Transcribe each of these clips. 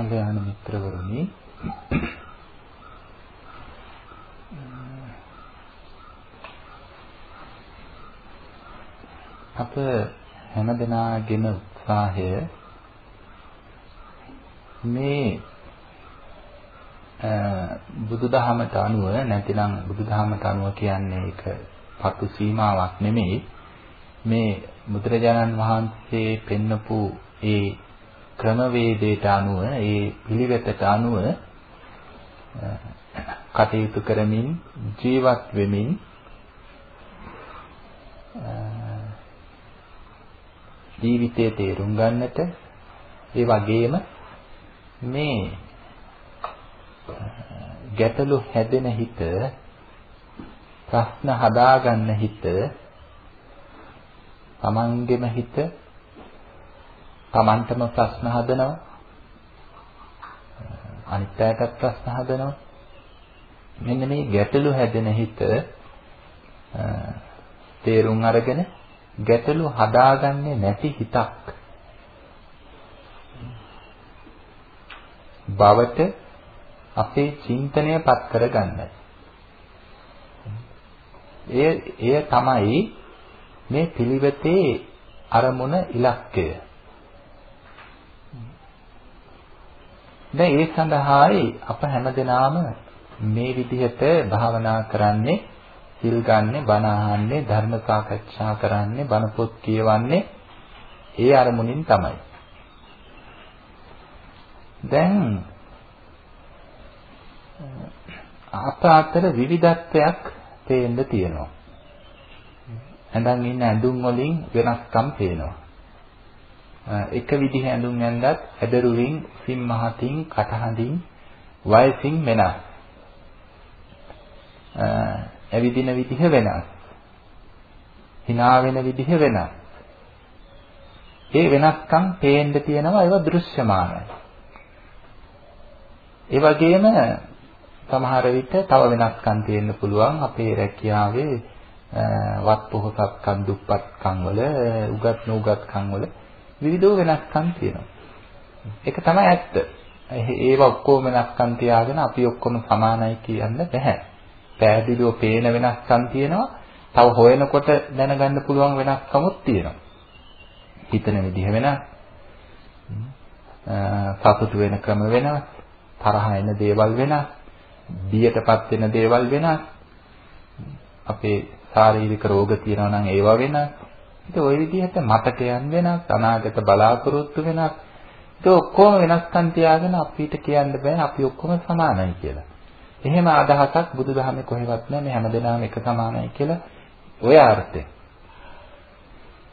හඳයන මිත්‍රවරුනි. අප හැමදෙනාගේම උත්සාහය මේ බුදුදහමට අනුව නැතිනම් බුදුදහමට අනුව කියන්නේ ඒක පතු සීමාවක් නෙමෙයි. මේ බුදුරජාණන් වහන්සේ පෙන්නපු ඒ ක්‍රමවේදයට අනුව ඒ පිළිවෙතට අනුව කටයුතු කරමින් ජීවත් වෙමින් ජීවිතයේ තේරුම් ගන්නට ඒ වගේම මේ ගැටලු හැදෙන හිත ප්‍රශ්න හදාගන්න හිත තමන්ගෙම හිත තමන්ටම ප්‍රශ්න හදනවා අනිත් අයටත් ප්‍රශ්න හදනවා මෙන්න මේ ගැටලු හැදෙන හිත තේරුම් අරගෙන ගැටලු හදාගන්නේ නැති හිතක් බවට අපේ චින්තනය පත් කරගන්නයි. එය එය තමයි මේ පිළිවෙතේ අරමුණ ඉලක්කය. දැන් ඒ සඳහායි අප හැමදෙනාම මේ විදිහට භාවනා කරන්නේ සිල් ගන්නෙ, බණ අහන්නේ, ධර්ම සාකච්ඡා කරන්නේ, බණ පොත් කියවන්නේ ඒ අරමුණින් තමයි. දැන් අප අතර විවිධත්වයක් පේන්න තියෙනවා. ඇඳන් ඉන්න ඇඳුම් වලින් වෙනස්කම් පේනවා. එක විදිහ ඇඳුම් ඇඳත් ඇදරුවින්, සිම්මහතින්, කටහඬින්, වයසින් වෙනස්. ඇවිදින විදිහ වෙනස්. hina වෙන විදිහ වෙනස්. ඒ වෙනස්කම් පේන්න තියෙනවා ඒවා දෘශ්‍යමානයි. ඒ වගේම සමහර විට තව වෙනස්කම් තියෙන්න පුළුවන් අපේ රැකියාවේ වත් පොහසත්කම් දුප්පත්කම් වල උගත් නුගත්කම් වල විවිධ වෙනස්කම් තියෙනවා. ඒක තමයි ඇත්ත. ඒවා ඔක්කොම වෙනස්කම් තියාගෙන අපි ඔක්කොම සමානයි කියන්න බෑ. පැහැදිලිව පේන වෙනස්කම් තියෙනවා. තව හොයනකොට දැනගන්න පුළුවන් වෙනස්කමුත් තියෙනවා. හිතන විදිහ වෙනස්. සතුට වෙන ක්‍රම වෙනස්. තරහ එන දේවල් වෙනස්. බියටපත් වෙන දේවල් වෙනස්. අපේ ශාරීරික රෝග තියෙනවා නම් ඒවා වෙනස්. ඉතින් ওই විදිහට මතකයන් වෙනස්, අනාගත බලාපොරොත්තු වෙනස්. ඒක ඔක්කොම වෙනස්කම් තියාගෙන අපිට කියන්න බෑ අපි ඔක්කොම සමානයි කියලා. එහෙම අදහසක් බුදුදහමේ කොහෙවත් නැහැ මේ හැමදෙනාම එක සමානයි කියලා ඔය අර්ථය.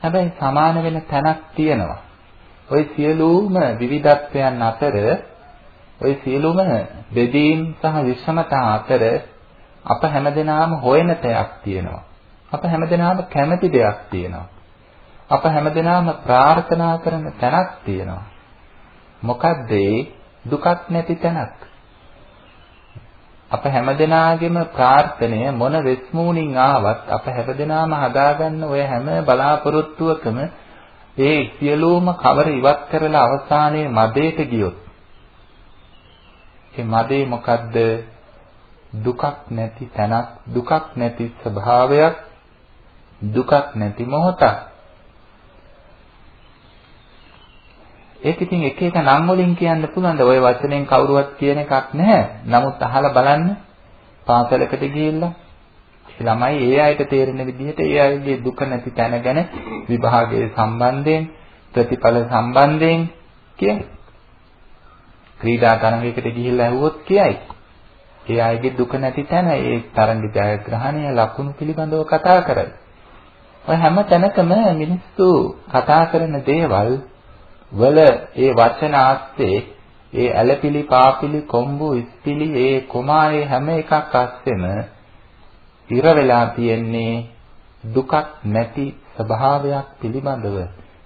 හැබැයි සමාන වෙන තැනක් තියෙනවා. ওই සියලුම විවිධත්වයන් අතර ওই සියලුම බෙදීම් සහ විෂමතා අතර අප හැමදෙනාම හොයන තයක් තියෙනවා. අප හැමදෙනාම කැමති දෙයක් තියෙනවා. අප හැමදෙනාම ප්‍රාර්ථනා කරන තැනක් තියෙනවා. මොකද්ද දුකක් නැති තැනක්. අප හැමදෙනාගේම ප්‍රාර්ථනය මොන වෙස්මූණින් ආවත් අප හැමදෙනාම හදාගන්න ඔය හැම බලාපොරොත්තුවකම ඒ සියලුම කවර ඉවත් කරලා අවසානයේ මදේට ගියොත් ඒ මදේ මොකද්ද දුකක් නැති තැනක් දුකක් නැති ස්වභාවයක් දුකක් නැති මොහොතක් ඒක ඉතින් එක එක නම් වලින් කියන්න පුළුවන්. ඔය වචනෙන් කවුරුවත් කියන එකක් නැහැ. නමුත් අහලා බලන්න පාසලකට ගිහිල්ලා ළමයි ඒ අයට තේරෙන විදිහට ඒ අයගේ දුක නැති තැන ගැන විභාගයේ සම්බන්ධයෙන් ප්‍රතිඵල සම්බන්ධයෙන් කියයි. ක්‍රීඩා තරඟයකට ගිහිල්ලා ඇහුවොත් කියයි. ඒ අයගේ දුක නැති තැන ඒ තරඟ ජයග්‍රහණය ලකුණු පිළිබඳව කතා කරයි. ඔය හැම තැනකම මිනිස්සු කතා කරන දේවල් වල ඒ වචන ආස්තේ ඒ ඇලපිලි පාපිලි කොම්බු ඉස්පිලි ඒ කොමායේ හැම එකක් අස්සෙම ඉර වෙලා තියෙන්නේ දුකක් නැති ස්වභාවයක් පිළිබඳව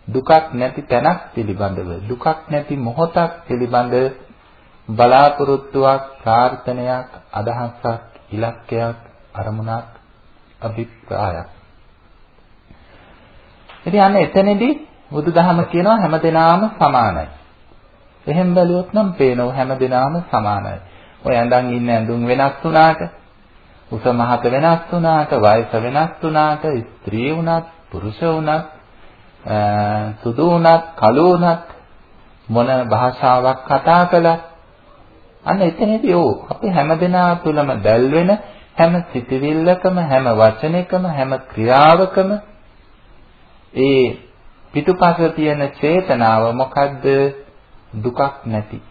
දුකක් නැති තැනක් පිළිබඳව දුකක් නැති මොහොතක් පිළිබඳ බලාපොරොත්තුවක් ප්‍රාර්ථනයක් අදහසක් ඉලක්කයක් අරමුණක් අභිප්‍රායක්. ඉතින් අන්න එතනදී බුදුදහම කියනවා හැමදෙනාම සමානයි. එහෙන් බැලුවොත් නම් පේනව හැමදෙනාම සමානයි. ඔය ඇඳන් ඉන්න ඇඳුම් වෙනස් වුණාට, උස මහත වෙනස් වුණාට, වයස වෙනස් වුණාට, ස්ත්‍රී වුණත්, පුරුෂ වුණත්, සුදු වුණත්, කළු වුණත් මොන භාෂාවක් කතා කළත් අන්න එතනදී ඕ අපි හැමදෙනා තුළම දැල්වෙන හැම සිතවිල්ලකම හැම වචනයකම හැම ක්‍රියාවකම ඒ පිටුපස තියෙන චේතනාව මොකද්ද? දුකක් නැති.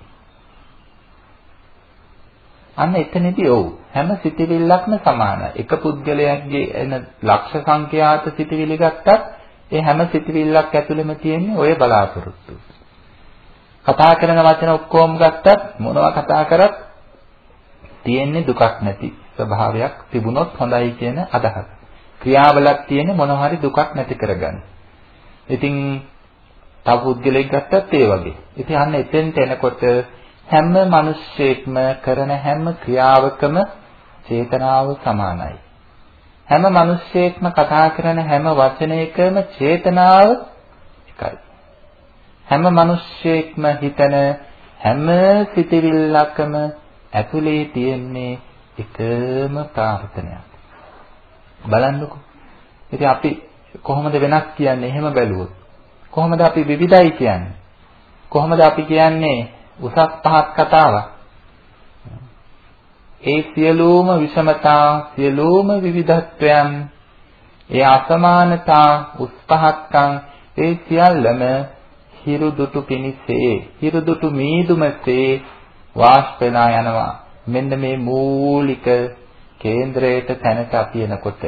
අන්න එතනදී ඔව්. හැම සිතවිල්ලක්ම සමානයි. එක පුද්ගලයාගේ එන ලක්ෂ සංඛ්‍යාත සිතවිලි ගත්තත් ඒ හැම සිතවිල්ලක් ඇතුළෙම තියෙන්නේ ඔය බලාපොරොත්තු. කතා කරන වචන ඔක්කොම ගත්තත් මොනවා කතා කරත් තියෙන්නේ දුකක් නැති ස්වභාවයක් තිබුණොත් හොඳයි කියන අදහස. ක්‍රියාවලක් තියෙන්නේ මොනවා හරි දුකක් නැති කරගන්න. ඉතින් තව පුද්ගලෙක් ගත්තත් ඒ වගේ. ඉතින් අන්න එතෙන්ට එනකොට හැම මිනිස්සෙක්ම කරන හැම ක්‍රියාවකම චේතනාව සමානයි. හැම මිනිස්සෙක්ම කතා කරන හැම වචනයකම චේතනාව එකයි. හැම මිනිස්සෙක්ම හිතන හැම සිතවිල්ලකම ඇතුලේ තියෙන්නේ එකම ප්‍රාර්ථනයක්. බලන්නකෝ. ඉතින් අපි කොහොමද වෙනස් කියන්නේ එහෙම බැලුවොත්? කොහොමද අපි විවිධයි කියන්නේ? කොහොමද අපි කියන්නේ උසස් පහත් කතාවක්? ඒ සියලුම විෂමතා සියලුම විවිධත්වයන් ඒ අසමානතා උස් පහත්කම් ඒ සියල්ලම හිරු දුටු පිනිසේ හිරු දුටු මීදුමසේ වාෂ්පනා යනවා මෙන්න මේ මූලික කේන්ද්‍රයට තැනට අපි එනකොට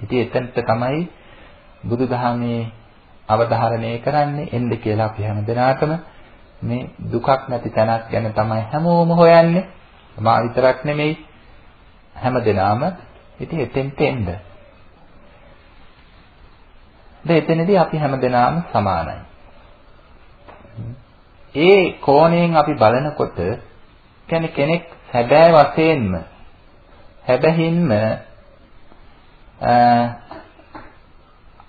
ඉතින් එතනට තමයි බුදුදහමේ අවධාරණය කරන්නේ එන්න කියලා අපි හැමදෙනාටම මේ දුකක් නැති තැනක් ගැන තමයි හැමෝම හොයන්නේ. මා විතරක් නෙමෙයි හැමදෙනාම ඉතින් එතෙන්ට එන්න. දැන් එතනදී අපි හැමදෙනාම සමානයි. ඒ කෝණයෙන් අපි බලනකොට කියන්නේ කෙනෙක් හැබෑ වශයෙන්ම හැබැහින්ම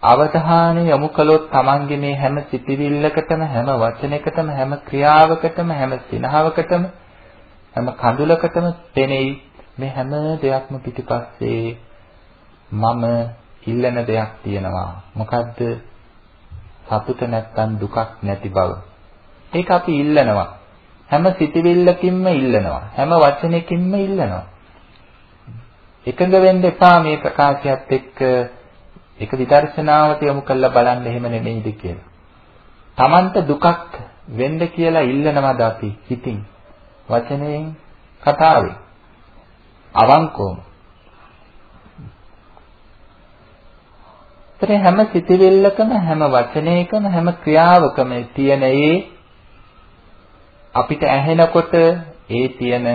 අවධානය යොමු කළොත් Tamange මේ හැම සිතිවිල්ලකටම හැම වචනයකටම හැම ක්‍රියාවකටම හැම සිනහවකටම හැම කඳුලකටම පෙනෙයි මේ හැම දෙයක්ම පිටිපස්සේ මම ඉල්ලන දෙයක් තියෙනවා මොකද්ද සතුට නැත්තම් දුකක් නැති බව ඒක අපි ඉල්ලනවා. හැම සිතිවිල්ලකින්ම ඉල්ලනවා. හැම වචනයකින්ම ඉල්ලනවා. එකඟ වෙන්න එපා මේ ප්‍රකාශයත් එක්ක. ඒක විදර්ශනාවට යොමු කරලා බලන්න එහෙම නෙමෙයිද කියලා. Tamanta දුකක් වෙන්න කියලා ඉල්ලනවද අපි හිතින්? වචනයෙන් කතාවෙන්? අවංකවම. ඒතර හැම සිතිවිල්ලකම හැම වචනයකම හැම ක්‍රියාවකම තියෙන ඒ අපිට ඇහෙනකොට ඒ තියෙන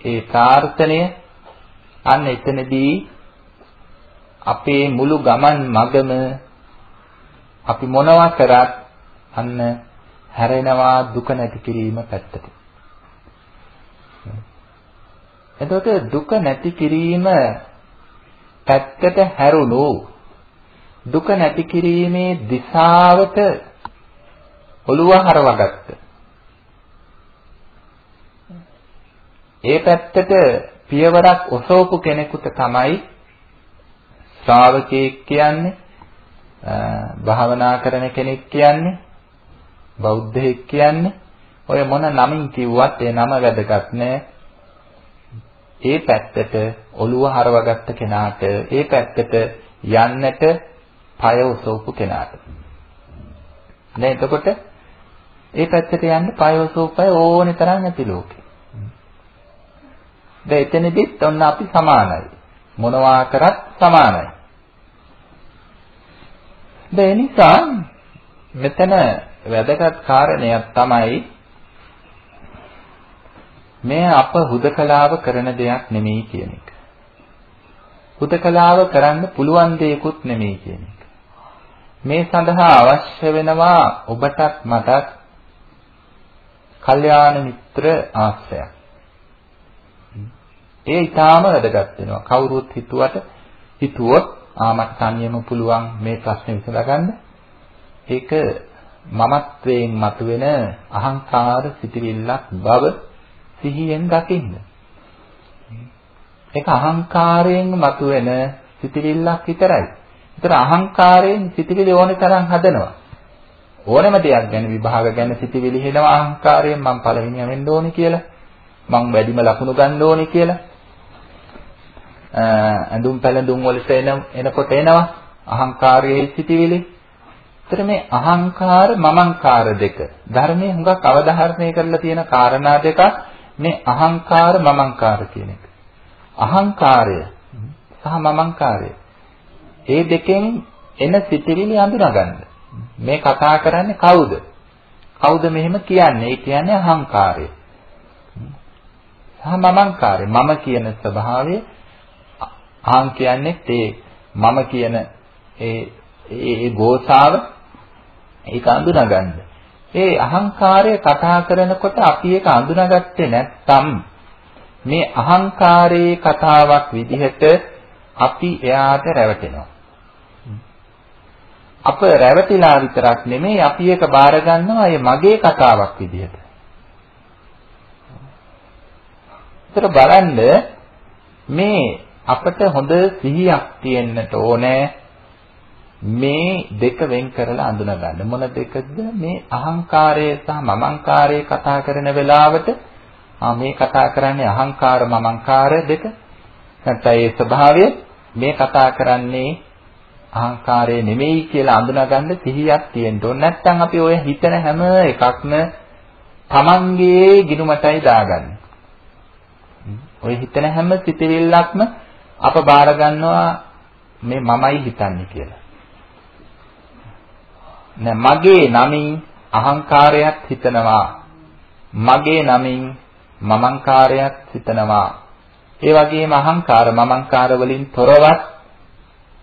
ඒ ප්‍රාර්ථනය අන්න එතනදී අපේ මුළු ගමන් මගම අපි මොනවා කරත් අන්න හැරෙනවා දුක නැති කිරීම පැත්තට. එතකොට දුක නැති කිරීම පැත්තට හැරුණු දුක නැති කිරීමේ දිශාවට ඔළුව හරවගත්තා. ඒ පැත්තට පියවරක් ඔසවපු කෙනෙකුට තමයි ශ්‍රාවකයෙක් කියන්නේ භාවනා කරන කෙනෙක් කියන්නේ බෞද්ධයෙක් කියන්නේ. ඔය මොන නමින් කිව්වත් ඒ නම වැදගත් නෑ. ඒ පැත්තට ඔළුව හරවගත්ත කෙනාට ඒ පැත්තට යන්නට පය ඔසවපු කෙනාට. නේද එතකොට ඒ පැත්තට යන්න පය ඔසවපය ඕනේ තරම් ඇති ලෝකේ. දැන් එතනදිත් ඔන්න අපි සමානයි. මොනවා කරත් සමානයි. දැන් නිසා මෙතන වැදගත් කාරණයක් තමයි මේ අප හුදකලාව කරන දෙයක් නෙමෙයි කියන එක. හුදකලාව කරන්න පුළුවන් දෙයක්ුත් නෙමෙයි කියන එක. මේ සඳහා අවශ්‍ය වෙනවා ඔබටත් මටත් කල්යාණ මිත්‍ර ආශ්‍රයක්. ඒ ඊටාම වැදගත් වෙනවා. කවුරුත් හිතුවට හිතුවොත් ආ මට තනියම පුළුවන් මේ ප්‍රශ්නේ විසඳගන්න. ඒක මමත්වයෙන් මතුවෙන අහංකාර සිටිවිල්ලක් බව සිහියෙන් දකින්න. ඒක අහංකාරයෙන් මතුවෙන සිටිවිල්ලක් විතරයි. ඒතර අහංකාරයෙන් සිටිවිලි ඕනේ තරම් හදනවා. ඕනෑම දෙයක් ගැන විභාග ගැන සිටිවිලි හෙනවා අහංකාරයෙන් මම පළවෙනිය වෙන්න ඕනේ කියලා. මම වැඩිම ලකුණු ගන්න ඕනේ කියලා. ඇඳුම් පැළඳුම් වලට එන එනකොට එනවා අහංකාරයේ සිටිවිලි. ඒතර මේ අහංකාර මමංකාර දෙක ධර්මයේ හුඟක් අවධාරණය කරලා තියෙන කාරණා දෙක මේ අහංකාර මමංකාර කියන එක. අහංකාරය සහ මමංකාරය. ඒ දෙකෙන් එන සිතිවිලි අඳුනගන්න. මේ කතා කරන්නේ කවුද? කවුද මෙහෙම කියන්නේ? ඒ කියන්නේ අහංකාරය. සහ මමංකාරය. මම කියන ස්වභාවය අහං කියන්නේ ඒ මම කියන ඒ ඒ ගෝසාව ඒක අඳුනගන්න. ඒ අහංකාරය කතා කරනකොට අපි ඒක අඳුනගත්තේ නැත්නම් මේ අහංකාරයේ කතාවක් විදිහට අපි එයාට රැවටෙනවා. අප රැවටිලා විතරක් නෙමෙයි අපි ඒක බාර ගන්නවා ඒ මගේ කතාවක් විදිහට. ඒතර බලන්න මේ අපිට හොඳ සිහියක් තියෙන්නට ඕනේ මේ දෙක වෙන් කරලා අඳුන ගන්න. මොන දෙකද මේ අහංකාරය සහ මමංකාරය කතා කරන වෙලාවට ආ මේ කතා කරන්නේ අහංකාර මමංකාර දෙක. නැත්නම් ඒ ස්වභාවය මේ කතා කරන්නේ අහංකාරය නෙමෙයි කියලා අඳුනගන්න සිහියක් තියෙන්න ඕන. නැත්නම් අපි ඔය හිතන හැම එකක්ම Tamanගේ ගිනුමටයි දාගන්නේ. ඔය හිතන හැම සිතවිල්ලක්ම අප බාර ගන්නවා මේ මමයි හිතන්නේ කියලා. නෑ මගේ නමින් අහංකාරයක් හිතනවා. මගේ නමින් මමංකාරයක් හිතනවා. ඒ වගේම අහංකාර මමංකාර වලින් තොරවත්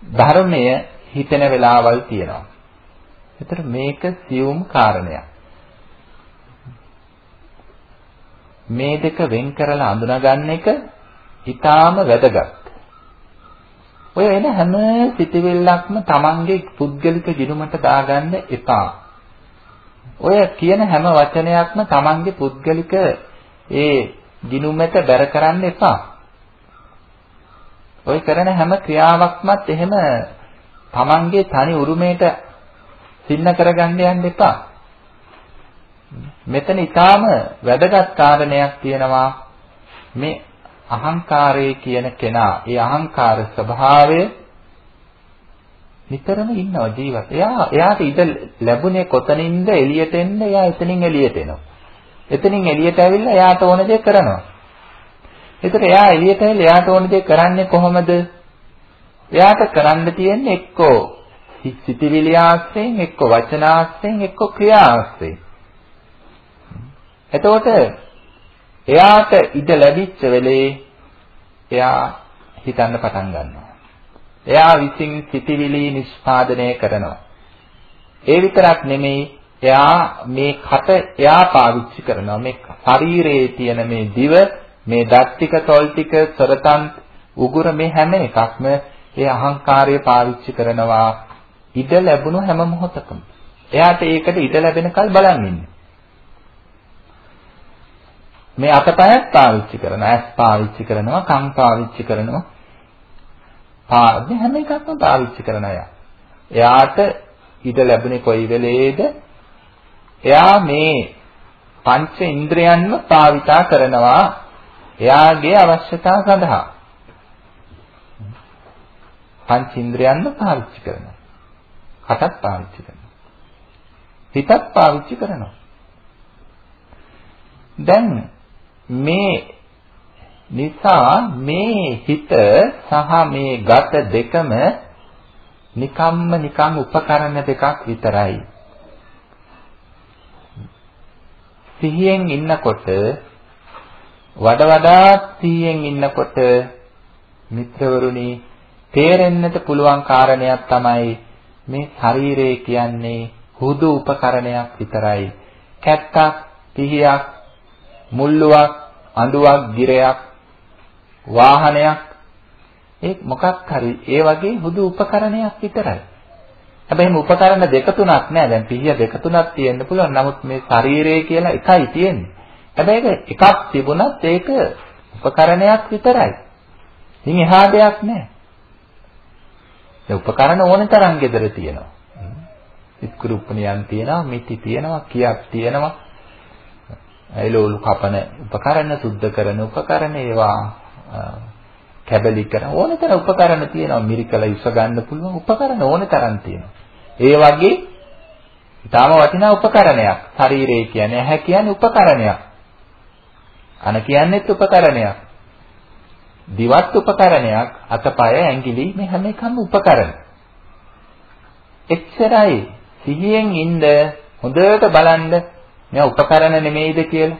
ධර්මය හිතෙන වෙලාවල් තියෙනවා. ඒතර මේක සියුම් කාරණයක්. මේ දෙක වෙන් කරලා අඳුනගන්න එක ඊටාම වැදගත්. ඔය එන හැම සිතවිල්ලක්ම Tamange පුද්ගලික ගිනුමට දාගන්න එපා. ඔය කියන හැම වචනයක්ම Tamange පුද්ගලික ඒ ගිනුමට බැර කරන්න එපා. ඔය කරන හැම ක්‍රියාවක්මත් එහෙම Tamange තනි උරුමයට සින්න කරගන්න යන්න එපා. මෙතන ඊටාම වැදගත් කාරණයක් තියෙනවා මේ අහංකාරය කියන කෙනා ඒ අහංකාර ස්වභාවය නිතරම ඉන්නවා ජීවත්. එයා එයාට ඉඳ ලැබුණේ කොතනින්ද එළියට එන්න එයා එතනින් එළියට එනවා. එතනින් එළියට ඇවිල්ලා එයාට ඕන දේ කරනවා. ඒතර එයා එළියට ඇවිල්ලා එයාට ඕන දේ කරන්නේ කොහොමද? එයාට කරන්න තියෙන්නේ එක්කෝ සිතිවිලි ආශ්‍රයෙන් එක්කෝ වචන ආශ්‍රයෙන් එක්කෝ ක්‍රියා ආශ්‍රයෙන්. එතකොට එයාට ඉඩ ලැබිච්ච වෙලේ එයා හිතන්න පටන් ගන්නවා. එයා විසින් සිටිවිලි නිෂ්පාදනය කරනවා. ඒ විතරක් නෙමෙයි එයා මේ කට එයා පාවිච්චි කරනවා. මේ ශරීරයේ තියෙන මේ දිව, මේ දත් ටික, තොල් ටික, සරතන්, උගුර මේ හැම එකක්ම ඒ අහංකාරය පාවිච්චි කරනවා. ඉඩ ලැබුණු හැම මොහොතකම. එයාට ඒකට ඉඩ ලැබෙනකල් බලන් ඉන්නේ. මේ අතපයත් පාවිච්චි කරනවා. ඇස් පාවිච්චි කරනවා, කන් පාවිච්චි කරනවා. පාද හැම එකක්ම පාවිච්චි කරන අය. එයාට ඉඩ ලැබුණේ කොයි වෙලේද? එයා මේ පංච ඉන්ද්‍රයන්ම පාවිතා කරනවා එයාගේ අවශ්‍යතා සඳහා. පංච ඉන්ද්‍රයන්ම පාවිච්චි කරනවා. කටත් පාවිච්චි කරනවා. හිතත් පාවිච්චි කරනවා. දැන් මේ නිසා මේ හිත සහ මේ ගත දෙකම නිකම්ම නිකම් උපකරණ දෙකක් විතරයි. සිහියෙන් ඉන්නකොට වඩ වඩා සිහියෙන් ඉන්නකොට මිත්‍රවරුනි තේරෙන්නට පුළුවන් කාරණයක් තමයි මේ ශරීරය කියන්නේ හුදු උපකරණයක් විතරයි. කැත්තක්, පිහියක්, මුල්ලුවක්, අඬුවක්, ගිරයක්, වාහනයක් ඒ මොකක් හරි ඒ වගේ හුදු උපකරණයක් විතරයි. හැබැයි මේ උපකරණ දෙක තුනක් නෑ. දැන් පිහිය දෙක තුනක් තියෙන්න පුළුවන්. නමුත් මේ ශරීරය කියලා එකයි තියෙන්නේ. හැබැයි ඒක එකක් තිබුණත් ඒක උපකරණයක් විතරයි. ඉතින් එහා දෙයක් නෑ. ඒ උපකරණ ඕන තරම් gedara තියෙනවා. ඉස්කුරුප්පණියන් තියෙනවා, මිටි තියෙනවා, කියක් තියෙනවා. එළවලු කපන උපකරණ, සුද්ධ කරන උපකරණ ඒවා කැබලි කරන ඕන තරම් උපකරණ තියෙනවා. මිරිකල ඉස ගන්න පුළුවන් උපකරණ ඕන තරම් තියෙනවා. ඒ වගේ ඊටාම වටිනා උපකරණයක්. ශරීරය කියන්නේ ඇහැ කියන්නේ උපකරණයක්. කන කියන්නේත් උපකරණයක්. දිවත් උපකරණයක්, අතපය, ඇඟිලි මේ හැම එකම උපකරණ. එච්චරයි සිහියෙන් ඉන්න හොඳට බලන්න මේ උපකරණ නෙමෙයිද කියලා.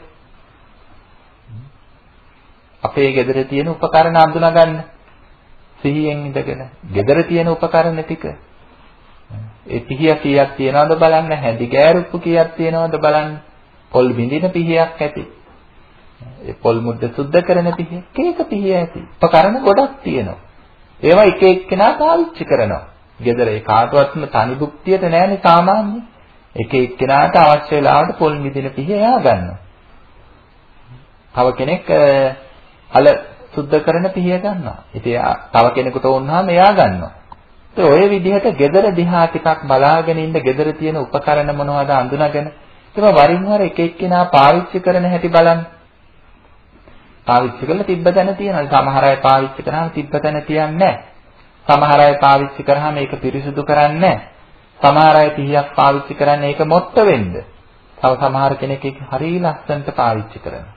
අපේ ගෙදර තියෙන උපකරණ අඳුනා ගන්න. සිහියෙන් ඉඳගෙන. ගෙදර තියෙන උපකරණ ටික. ඒ පිහිය කීයක් තියනවද බලන්න, හැදි ගෑරුප්පු කීයක් තියනවද බලන්න. පොල් බිඳින පිහියක් ඇති. ඒ පොල් මුද්ද සුද්ධ කරන පිහිය, කේක පිහිය ඇති. උපකරණ ගොඩක් තියෙනවා. ඒවා එක එක්කෙනා පාවිච්චි කරනවා. ගෙදර ඒ කාටවත්ම තනි භුක්තියට නෑනේ සාමාන්‍ය. එක එක්කෙනාට අවශ්‍ය වෙලාවට පොල් මිදින පිහිය එයා ගන්නවා. තව කෙනෙක් අල සුද්ධ කරන පිහිය ගන්නවා. ඉතින් තව කෙනෙකුට වුණාම එයා ගන්නවා. ඒ ඔය විදිහට gedara දිහා ටිකක් බලාගෙන ඉන්න gedara තියෙන උපකරණ මොනවද අඳුනගෙන ඒක වරින් වර එක එක්කෙනා පාවිච්චි කරන හැටි බලන්න. පාවිච්චි කරලා තිබ්බ තැන තියනවා. සමහර අය පාවිච්චි කරාම තිබ්බ තැන තියන්නේ නැහැ. සමහර අය පාවිච්චි කරාම ඒක පිරිසිදු කරන්නේ නැහැ. සමහර අය 30ක් පාවිච්චි කරන්නේ ඒක මොට්ට වෙන්න. තව සමහර කෙනෙක් ඒක හරිය ලස්සනට පාවිච්චි කරනවා.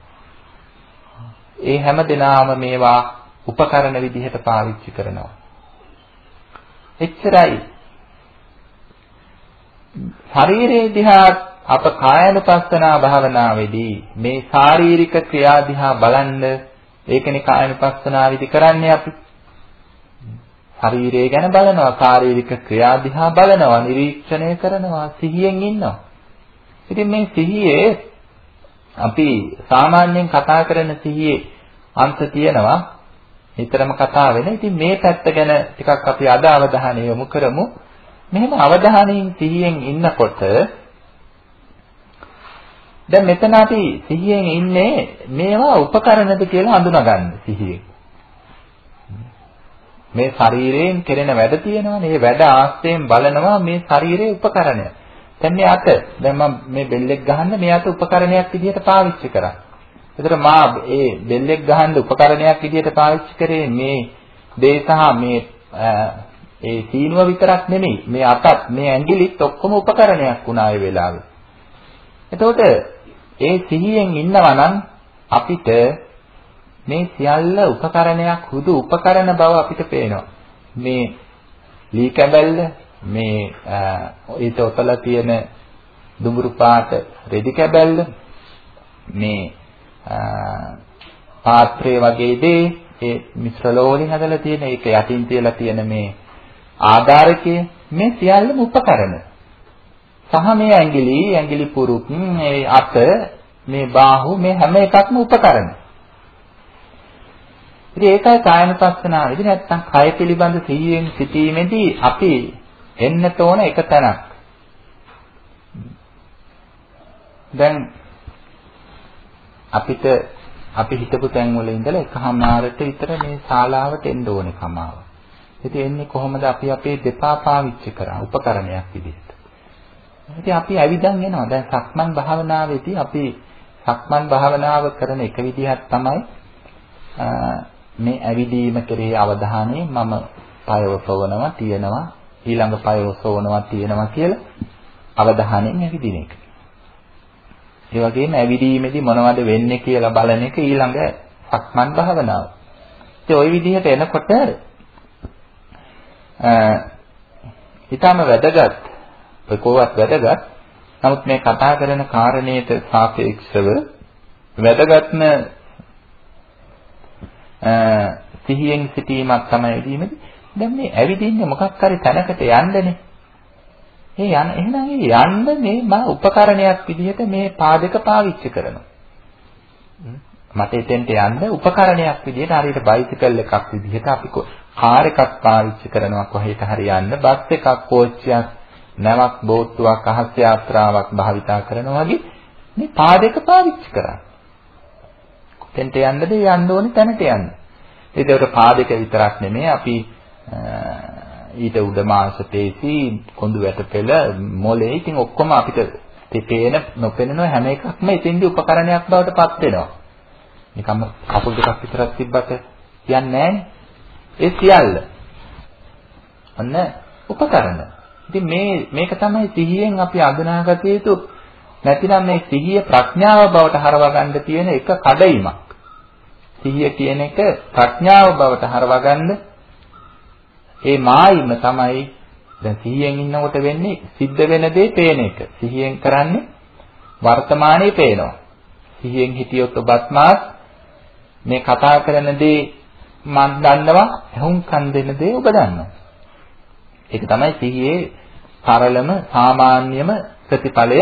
ඒ හැම දිනාම මේවා උපකරණ විදිහට පාවිච්චි කරනවා. එච්චරයි. ශරීරයේ දිහා අප කායනුපස්සනා භාවනාවේදී මේ ශාරීරික ක්‍රියා දිහා බලන්න ඒකනේ කායනුපස්සනා විදි කරන්නේ අපි. ශරීරය ගැන බලනවා, ශාරීරික ක්‍රියා දිහා බලනවා, නිරීක්ෂණය කරනවා, සිහියෙන් ඉන්නවා. ඉතින් මේ සිහියේ අපි සාමාන්‍යයෙන් කතා කරන සිහියේ අංශ තියෙනවා. නිතරම කතා වෙන. ඉතින් මේ පැත්ත ගැන ටිකක් අපි අද අවධානය යොමු කරමු. මෙහෙම අවධානයෙන් සිහියෙන් ඉන්නකොට දැන් මෙතන අපි සිහියෙන් ඉන්නේ මේවා උපකරණද කියලා හඳුනාගන්න සිහියෙන්. මේ ශරීරයෙන් කෙරෙන වැඩ තියෙනවානේ. මේ වැඩ ආස්තයෙන් බලනවා මේ ශරීරයේ උපකරණය. දැන් මේ අත දැන් මම මේ බෙල්ලෙක් ගහන්න මේ අත උපකරණයක් විදිහට පාවිච්චි කරා. ඒතර මා ඒ බෙල්ලෙක් ගහන්න උපකරණයක් විදිහට පාවිච්චි කරේ මේ දේ සහ මේ ඒ සීනුව විතරක් නෙමෙයි මේ අතත් මේ ඇඟිලිත් ඔක්කොම උපකරණයක් වුණා ඒ වෙලාවේ. එතකොට ඒ සිහියෙන් ඉන්නවා නම් අපිට මේ සියල්ල උපකරණයක් හුදු උපකරණ බව අපිට පේනවා. මේ ලී කැබැල්ල මේ ඊට ඔතල තියෙන දුඹුරු පාට රෙදි කැබැල්ල මේ පාත්‍රය වගේ දේ ඒ මිශ්‍ර ලෝහලින් හදලා තියෙන ඒක යටින් තියලා තියෙන මේ ආධාරකය මේ සියල්ලම උපකරණ. සහ මේ ඇඟිලි ඇඟිලි පුරුක් මේ අත මේ බාහුව මේ හැම එකක්ම උපකරණ. ඉතින් ඒකයි කායනපස්සනාව. ඉතින් නැත්තම් කය පිළිබඳ සිහියෙන් සිටීමේදී අපි එන්නට ඕන එක තැනක්. දැන් අපිට අපි හිතපු තැන් වල ඉඳලා එකහමාරට විතර මේ ශාලාවට එන්න ඕනේ කමාව. ඉතින් එන්නේ කොහොමද අපි අපේ දෙපා පාවිච්චි කරා උපකරණයක් විදිහට. ඉතින් අපි ඇවිදන් එනවා. දැන් සක්මන් භාවනාවේදී අපි සක්මන් භාවනාව කරන එක විදිහක් තමයි මේ ඇවිදීම කෙරෙහි අවධානය මම පයව සොවනවා තියෙනවා ඊළඟ පයව සොවනවා තියෙනවා කියලා අවධානයෙන් ඇවිදින එක. ඒ වගේම ඇවිදීමේදී මොනවද වෙන්නේ කියලා බලන එක ඊළඟ සක්මන් භාවනාව. ඉතින් ওই විදිහට එනකොට ඊටම වැදගත් ඔය කොහොමත් වැදගත් නමුත් මේ කතා කරන කාරණේට සාපේක්ෂව වැදගත්ම සිහියෙන් සිටීමක් තමයි ඇවිදීමේදී දැන් මේ ඇවිදින්නේ මොකක් හරි තැනකට යන්නනේ ඒ යන එහෙනම් ඒ යන්න මේ මම උපකරණයක් විදිහට මේ පාදක පාවිච්චි කරනවා. මට එතෙන්ට යන්න උපකරණයක් විදිහට හරියට බයිසිකල් එකක් විදිහට අපි කාර් එකක් පාවිච්චි කරනවා කොහෙට හරි යන්න බස් එකක් කෝච්චියක් නැවක් බෝට්ටුවක් අහස් යාත්‍රාවක් භාවිතා කරනවා වගේ මේ පාදයක පාවිච්චි කරා. කොතෙන්ට යන්නද යන්න ඕනේ තැනට යන්න. ඒකට පාදයක විතරක් නෙමෙයි අපි ඊට උඩ මාංශ පේශි කොඳු වැටපෙළ මොලේ ඉතින් ඔක්කොම අපිට පේන නොපෙනෙන හැම එකක්ම එතෙන්දී උපකරණයක් බවට පත් වෙනවා. නිකම්ම කකුල් දෙකක් විතරක් තිබ්බට යන්නේ ඒ සියල්ල. අන්න උපකරණ. ඉතින් මේ මේක තමයි සිහියෙන් අපි අඳුනාගත යුතු නැතිනම් මේ සිහිය ප්‍රඥාව බවට හරවා ගන්න තියෙන එක කඩයිමක්. සිහිය කියන එක ප්‍රඥාව බවට හරවා ගන්න ඒ මායිම තමයි දැන් සිහියෙන් ඉන්නකොට වෙන්නේ සිද්ධ වෙන දේ පේන එක. සිහියෙන් කරන්නේ වර්තමානයේ පේනවා. සිහියෙන් හිටියොත් ඔබත් මාත් මේ කතා කරන දේ මන් දන්නවා, හුම්කන් දෙන දේ ඔබ දන්නවා. ඒක තමයි සිහියේ සරලම සාමාන්‍යම ප්‍රතිඵලය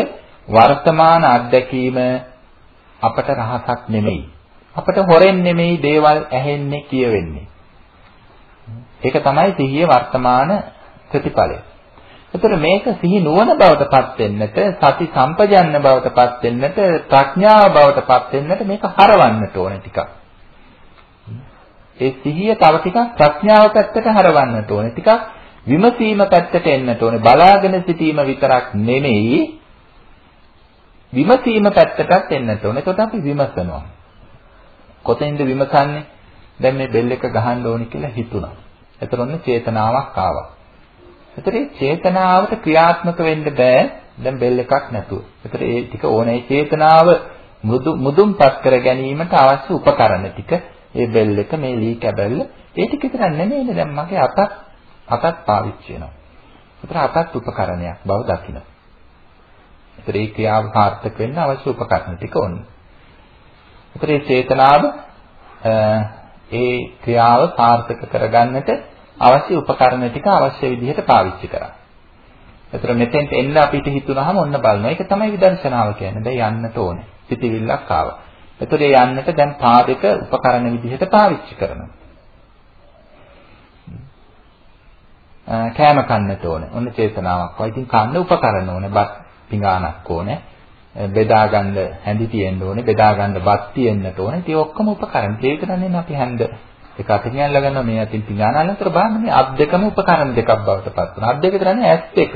වර්තමාන අත්දැකීම අපට රහසක් නෙමෙයි. අපට හොරෙන් නෙමෙයි දේවල් ඇහෙන්නේ කියවෙන්නේ. ඒක තමයි සිහියේ වර්තමාන ප්‍රතිඵලය. එතකොට මේක සිහි නුවණ බවට පත් වෙන්නට, සති සම්පජන්න බවට පත් වෙන්නට, ප්‍රඥාව බවට පත් වෙන්නට මේක හරවන්නට ඕන ටිකක්. ඒ සිහිය තව ටිකක් ප්‍රඥාව පැත්තට හරවන්නට ඕන. ටිකක් විමසීම පැත්තට එන්නට ඕනේ. බලාගෙන සිටීම විතරක් නෙමෙයි විමසීම පැත්තටත් එන්නට ඕනේ. එතකොට අපි විමසනවා. කොතෙන්ද විමසන්නේ? දැන් මේ බෙල් එක ගහන්න ඕනි කියලා හිතුණා. එතකොට ඔන්න චේතනාවක් ආවා. එතකොට මේ චේතනාවට ක්‍රියාත්මක වෙන්න බෑ දැන් බෙල් එකක් නැතුව. එතකොට ඒ ටික ඕනේ චේතනාව මුදුන්පත් කර ගැනීමට අවශ්‍ය උපකරණ ටික ඒ බෙල් එක මේ ලී කැබල්ල ඒ ටික විතර නෙමෙයිනේ දැන් මගේ අතක් අතක් පාවිච්චි වෙනවා. ඒතර අතත් උපකරණයක් බව දකින්න. ඒතර ඒ ක්‍රියාව සාර්ථක වෙන්න අවශ්‍ය උපකරණ ටික ඕන. ඒතර ඒ චේතනාව ඒ ක්‍රියාව සාර්ථක කරගන්නට අවශ්‍ය උපකරණ ටික අවශ්‍ය විදිහට පාවිච්චි කරා. ඒතර මෙතෙන්ට එන්න අපිට හිතුනහම ඔන්න බලනවා. ඒක තමයි විදර්ශනාව කියන්නේ. දැන් යන්නට ඕනේ. සිතිවිල්ලක් ආවා. ඒතර ඒ යන්නට දැන් පාදක උපකරණ විදිහට පාවිච්චි කරනවා. කෑම කන්නට ඕනේ. ඔන්න චේතනාවක්. වයි ඉතින් කන්න උපකරණ ඕනේ. බත් පිඟානක් ඕනේ. බෙදා ගන්න හැඳි තියෙන්න ඕනේ. බෙදා ගන්න බත් තියෙන්නට ඕනේ. ඉතින් ඔක්කොම උපකරණ. ඒක තමයි අපි හැඳ එක අතින් අල්ල ගන්නවා මේ අතින් පිඟාන අල්ලතර බලන්න මේ අත් දෙකම උපකරණ දෙකක් බවට පත් වෙනවා. අත් දෙක විතරනේ ඇස් දෙක.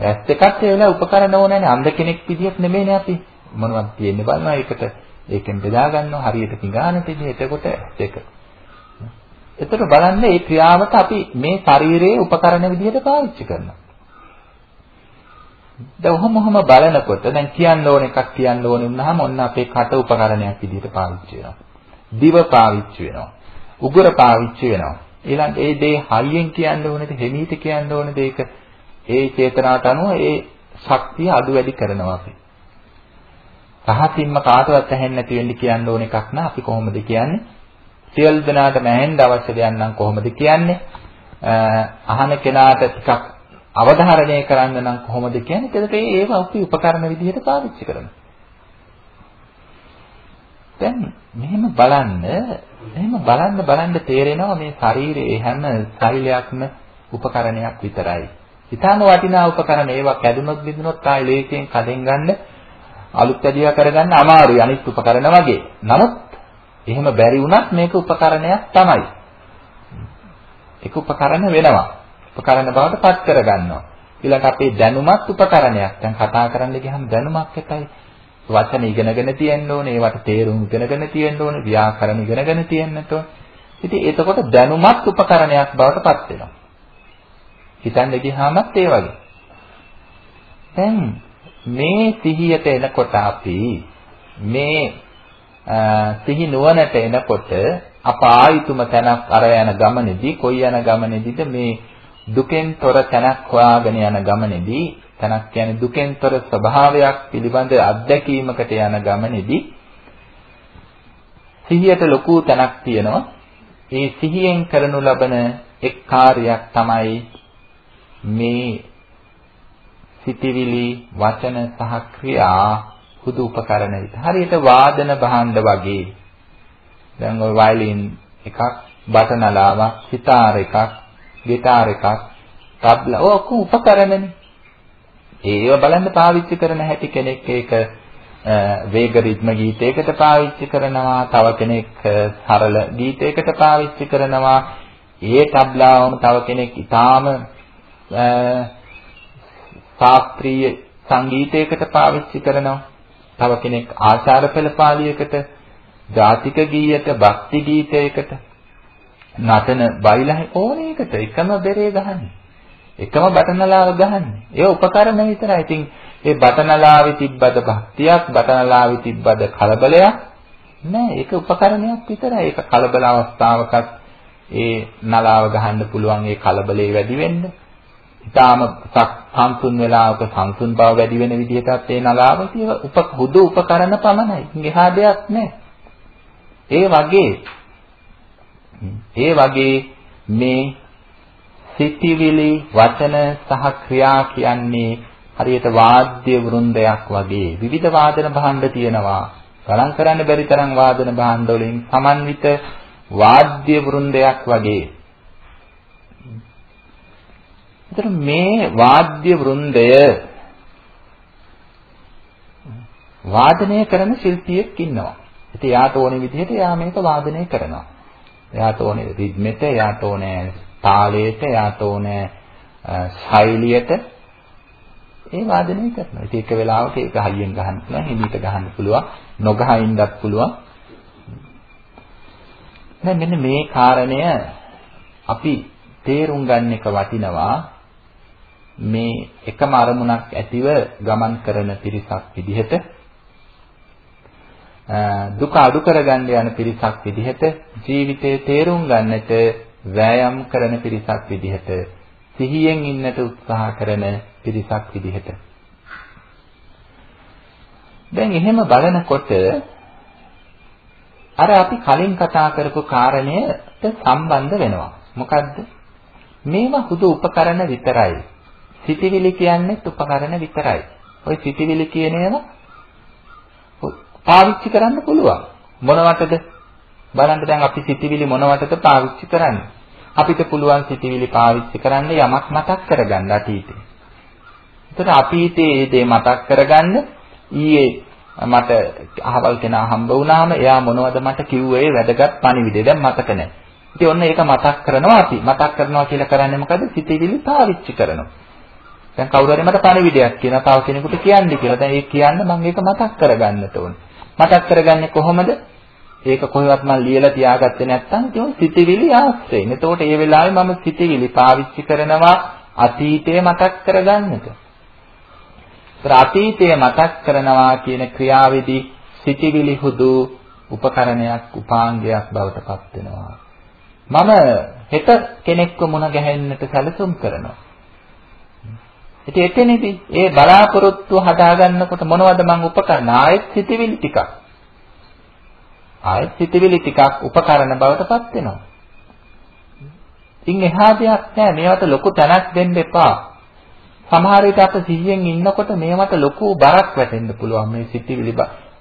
ඇස් දෙකත් ඒ වෙලාව උපකරණ ඕනේ නේ. අන්ධ කෙනෙක් විදියට නෙමෙයිනේ අපි. මොනවද තියෙන්නේ බලනවා ඒකට ඒකෙන් බෙදා ගන්නවා හරියට පිඟානට ඉතින් එතකොට දෙක. එතකොට බලන්න මේ ක්‍රියාවට අපි මේ ශරීරයේ උපකරණ විදිහට පාවිච්චි කරනවා. දැන් ඔහොම ඔහොම බලනකොට දැන් කියන්න ඕන එකක් කියන්න ඕනේ වුණාම ඔන්න අපේ කට උපකරණයක් විදිහට පාවිච්චි වෙනවා. දිව පාවිච්චි වෙනවා. උගුර පාවිච්චි වෙනවා. ඊළඟ ඒ දේ හයියෙන් කියන්න ඕනේද හිමීට කියන්න ඕනේද ඒක ඒ චේතනාවට අනුව ඒ ශක්තිය අඩු වැඩි කරනවා අපි. රහසින්ම කාටවත් ඇහෙන්නේ නැති වෙන්න කියන්න ඕන එකක් නා අපි කොහොමද කියන්නේ? සියලු දෙනාටම ඇහෙන්න අවශ්‍ය දෙයක් නම් කොහොමද කියන්නේ? අහන කෙනාට ටිකක් අවධාරණය කරන්න නම් කොහොමද කියන්නේ? ඒකට ඒව අපි උපකරණ විදිහට පාවිච්චි කරනවා. දැන් මෙහෙම බලන්න එහෙම බලන්න බලන්න තේරෙනවා මේ ශරීරයේ හැම සෛලයක්ම උපකරණයක් විතරයි. ඊටාම වටිනා උපකරණ ඒවා කැඩුනොත් බිඳුනොත් ආයෙ ලේසියෙන් කඩෙන් ගන්න අලුත් ඇදියා කරගන්න අමාරුයි අනිත් උපකරණ වගේ. නමුත් එහෙම බැරි වුණත් මේක උපකරණයක් තමයි. ඒක උපකරණ වෙනවා. උපකරණ බවට පත් කරගන්නවා. ඊළඟට අපේ දැනුමත් උපකරණයක්. දැන් කතා කරන්න ගියහම දැනුමක් එකයි. වචන ඉගෙනගෙන තියෙන්න ඕනේ, ඒවට තේරුම් ඉගෙනගෙන තියෙන්න ඕනේ, ව්‍යාකරණ ඉගෙනගෙන තියෙන්නට ඕනේ. ඉතින් එතකොට දැනුමත් උපකරණයක් බවට පත් වෙනවා. හිතන්න ගියාමත් ඒ වගේ. දැන් මේ සිහියට එනකොට අපි මේ සිහි නුවණට එනකොට අප ආයුතුම තැනක් අර යන ගමනේදී කොයි යන ගමනේදීද මේ දුකෙන් තොර තැනක් හොයාගෙන යන ගමනේදී තැනක් කියන්නේ දුකෙන් තොර ස්වභාවයක් පිළිබඳ අත්දැකීමකට යන ගමනේදී සිහියට ලොකු තැනක් තියෙනවා. ඒ සිහියෙන් කරනු ලබන එක් කාර්යයක් තමයි මේ සිතිවිලි වචන සහ ක්‍රියා හුදු උපකරණ විතර. හරියට වාදන භාණ්ඩ වගේ. දැන් ඔය වයලින් එකක්, බටනලාවක්, සිතාර එකක්, ගිටාර් එකක් තබ්ලා ඔක්කොම උපකරණනේ. ඒව බලන්න පාවිච්චි කරන හැටි කෙනෙක් ඒක වේග රිද්ම ගීතයකට පාවිච්චි කරනවා තව කෙනෙක් සරල ගීතයකට පාවිච්චි කරනවා. ඒ තබ්ලාවම තව කෙනෙක් ඊටාම ශාස්ත්‍රීය සංගීතයකට පාවිච්චි කරනවා. තව කෙනෙක් ආචාර පෙළපාලියකට ජාතික ගීයට භක්ති ගීතයකට. නටන බයිලා ඕන එකට එකම බෙරේ ගහන්නේ එකම බටනලාව ගහන්නේ. ඒ උපකරණ විතරයි. ඉතින් ඒ බටනලාවේ තිබ්බද භක්තියක්, බටනලාවේ තිබ්බද කලබලයක් නෑ. ඒක උපකරණයක් විතරයි. ඒක කලබල අවස්ථාවකත් ඒ නලාව ගහන්න පුළුවන් ඒ කලබලේ වැඩි වෙන්න. ඊටාම සංසුන් වෙලාවක සංසුන් බව වැඩි වෙන විදිහටත් ඒ නලාව තියෙන උප හුදු උපකරණ පමණයි. එහා දෙයක් නෑ. ඒ වගේ ඒ වගේ මේ සිතිවිලි වචන සහ ක්‍රියා කියන්නේ හරියට වාද්‍ය වෘන්දයක් වගේ විවිධ වාදන භාණ්ඩ තියෙනවා ගණන් කරන්න බැරි තරම් වාදන භාණ්ඩ වලින් සමන්විත වාද්‍ය වෘන්දයක් වගේ එතන මේ වාද්‍ය වෘන්දය වාදනය කරන ශිල්පියෙක් ඉන්නවා. ඉතින් යාට ඕනේ විදිහට යා මේක වාදනය කරනවා. එයාට ඕනේ රිද්මෙට, එයාට ඕනේ තාලයට යාට ඕනේ ශෛලියට ඒ වාදනය කරනවා. ඉතින් එක වෙලාවක ඒක හයියෙන් ගහන්න පුළුවන්, හිමීට ගහන්න පුළුවන්, නොගහින්නත් පුළුවන්. දැන් මෙන්න මේ කාරණය අපි තේරුම් ගන්න එක වටිනවා. මේ එකම අරමුණක් ඇතිව ගමන් කරන පිරිසක් විදිහට දුක අඩු කරගන්න යන පිරිසක් විදිහට ජීවිතේ තේරුම් ගන්නට වෑයම් කරන පිරිසක් විදිහට සිහියෙන් ඉන්නට උත්සාහ කරන පිරිසක් විදිහට. දැන් එහෙම බලනකොට අර අපි කලින් කතා කරපු කාරණයට සම්බන්ධ වෙනවා. මොකද්ද? මේවා හුදු උපකරණ විතරයි. සිටිවිලි කියන්නේ උපකරණ විතරයි. ওই සිටිවිලි කියන ඒවා පාවිච්චි කරන්න පුළුවන් මොනවටද බලන්න දැන් අපි සිටිවිලි මොනවටද පාවිච්චි කරන්නේ අපිට පුළුවන් සිතිවිලි පාවිච්චි කරන්න යමක් මතක් කරගන්න අතීතේ. එතකොට අතීතයේ ඒ දේ මතක් කරගන්න ඊයේ මට අහවල් කෙනා හම්බ වුණාම එයා මොනවද මට කිව්වේ වැදගත් පණිවිඩය දැන් මතක නැහැ. ඉතින් ඔන්න ඒක මතක් කරනවා අපි. මතක් කරනවා කියලා කරන්නේ මොකද? සිතිවිලි පාවිච්චි කරනවා. දැන් කවුරු හරි මට පණිවිඩයක් කියන තව කෙනෙකුට කියන්න කියලා. දැන් ඒක කියන්න මම ඒක මතක් කරගන්නට ඕනේ. මතක් කරගන්නේ කොහොමද? ඒක කොහෙවත් මම ලියලා තියාගත්තේ නැත්නම් ඒක සිතිවිලි ආශ්‍රයෙන්. එතකොට ඒ වෙලාවේ මම සිතිවිලි පාවිච්චි කරනවා අතීතය මතක් කරගන්නට. ඒතර අතීතය මතක් කරනවා කියන ක්‍රියාවේදී සිතිවිලි හුදු උපකරණයක් උපාංගයක් බවට පත් වෙනවා. මම හෙට කෙනෙක්ව මුණ ගැහෙන්නට සැලසුම් කරනවා. ඉතින් එතනදී ඒ බලාපොරොත්තු හදාගන්නකොට මොනවද මං උපකරණ ආයෙත් සිතිවිලි ටිකක් ආයෙත් සිතවිලි ටිකක් උපකරණ බවට පත් වෙනවා. ඉන් එහා දෙයක් නැහැ. මේවට ලොකු තැනක් දෙන්න එපා. සමහර විට අප සිහියෙන් ඉන්නකොට මේවට ලොකු බරක් වැටෙන්න පුළුවන් මේ සිතවිලි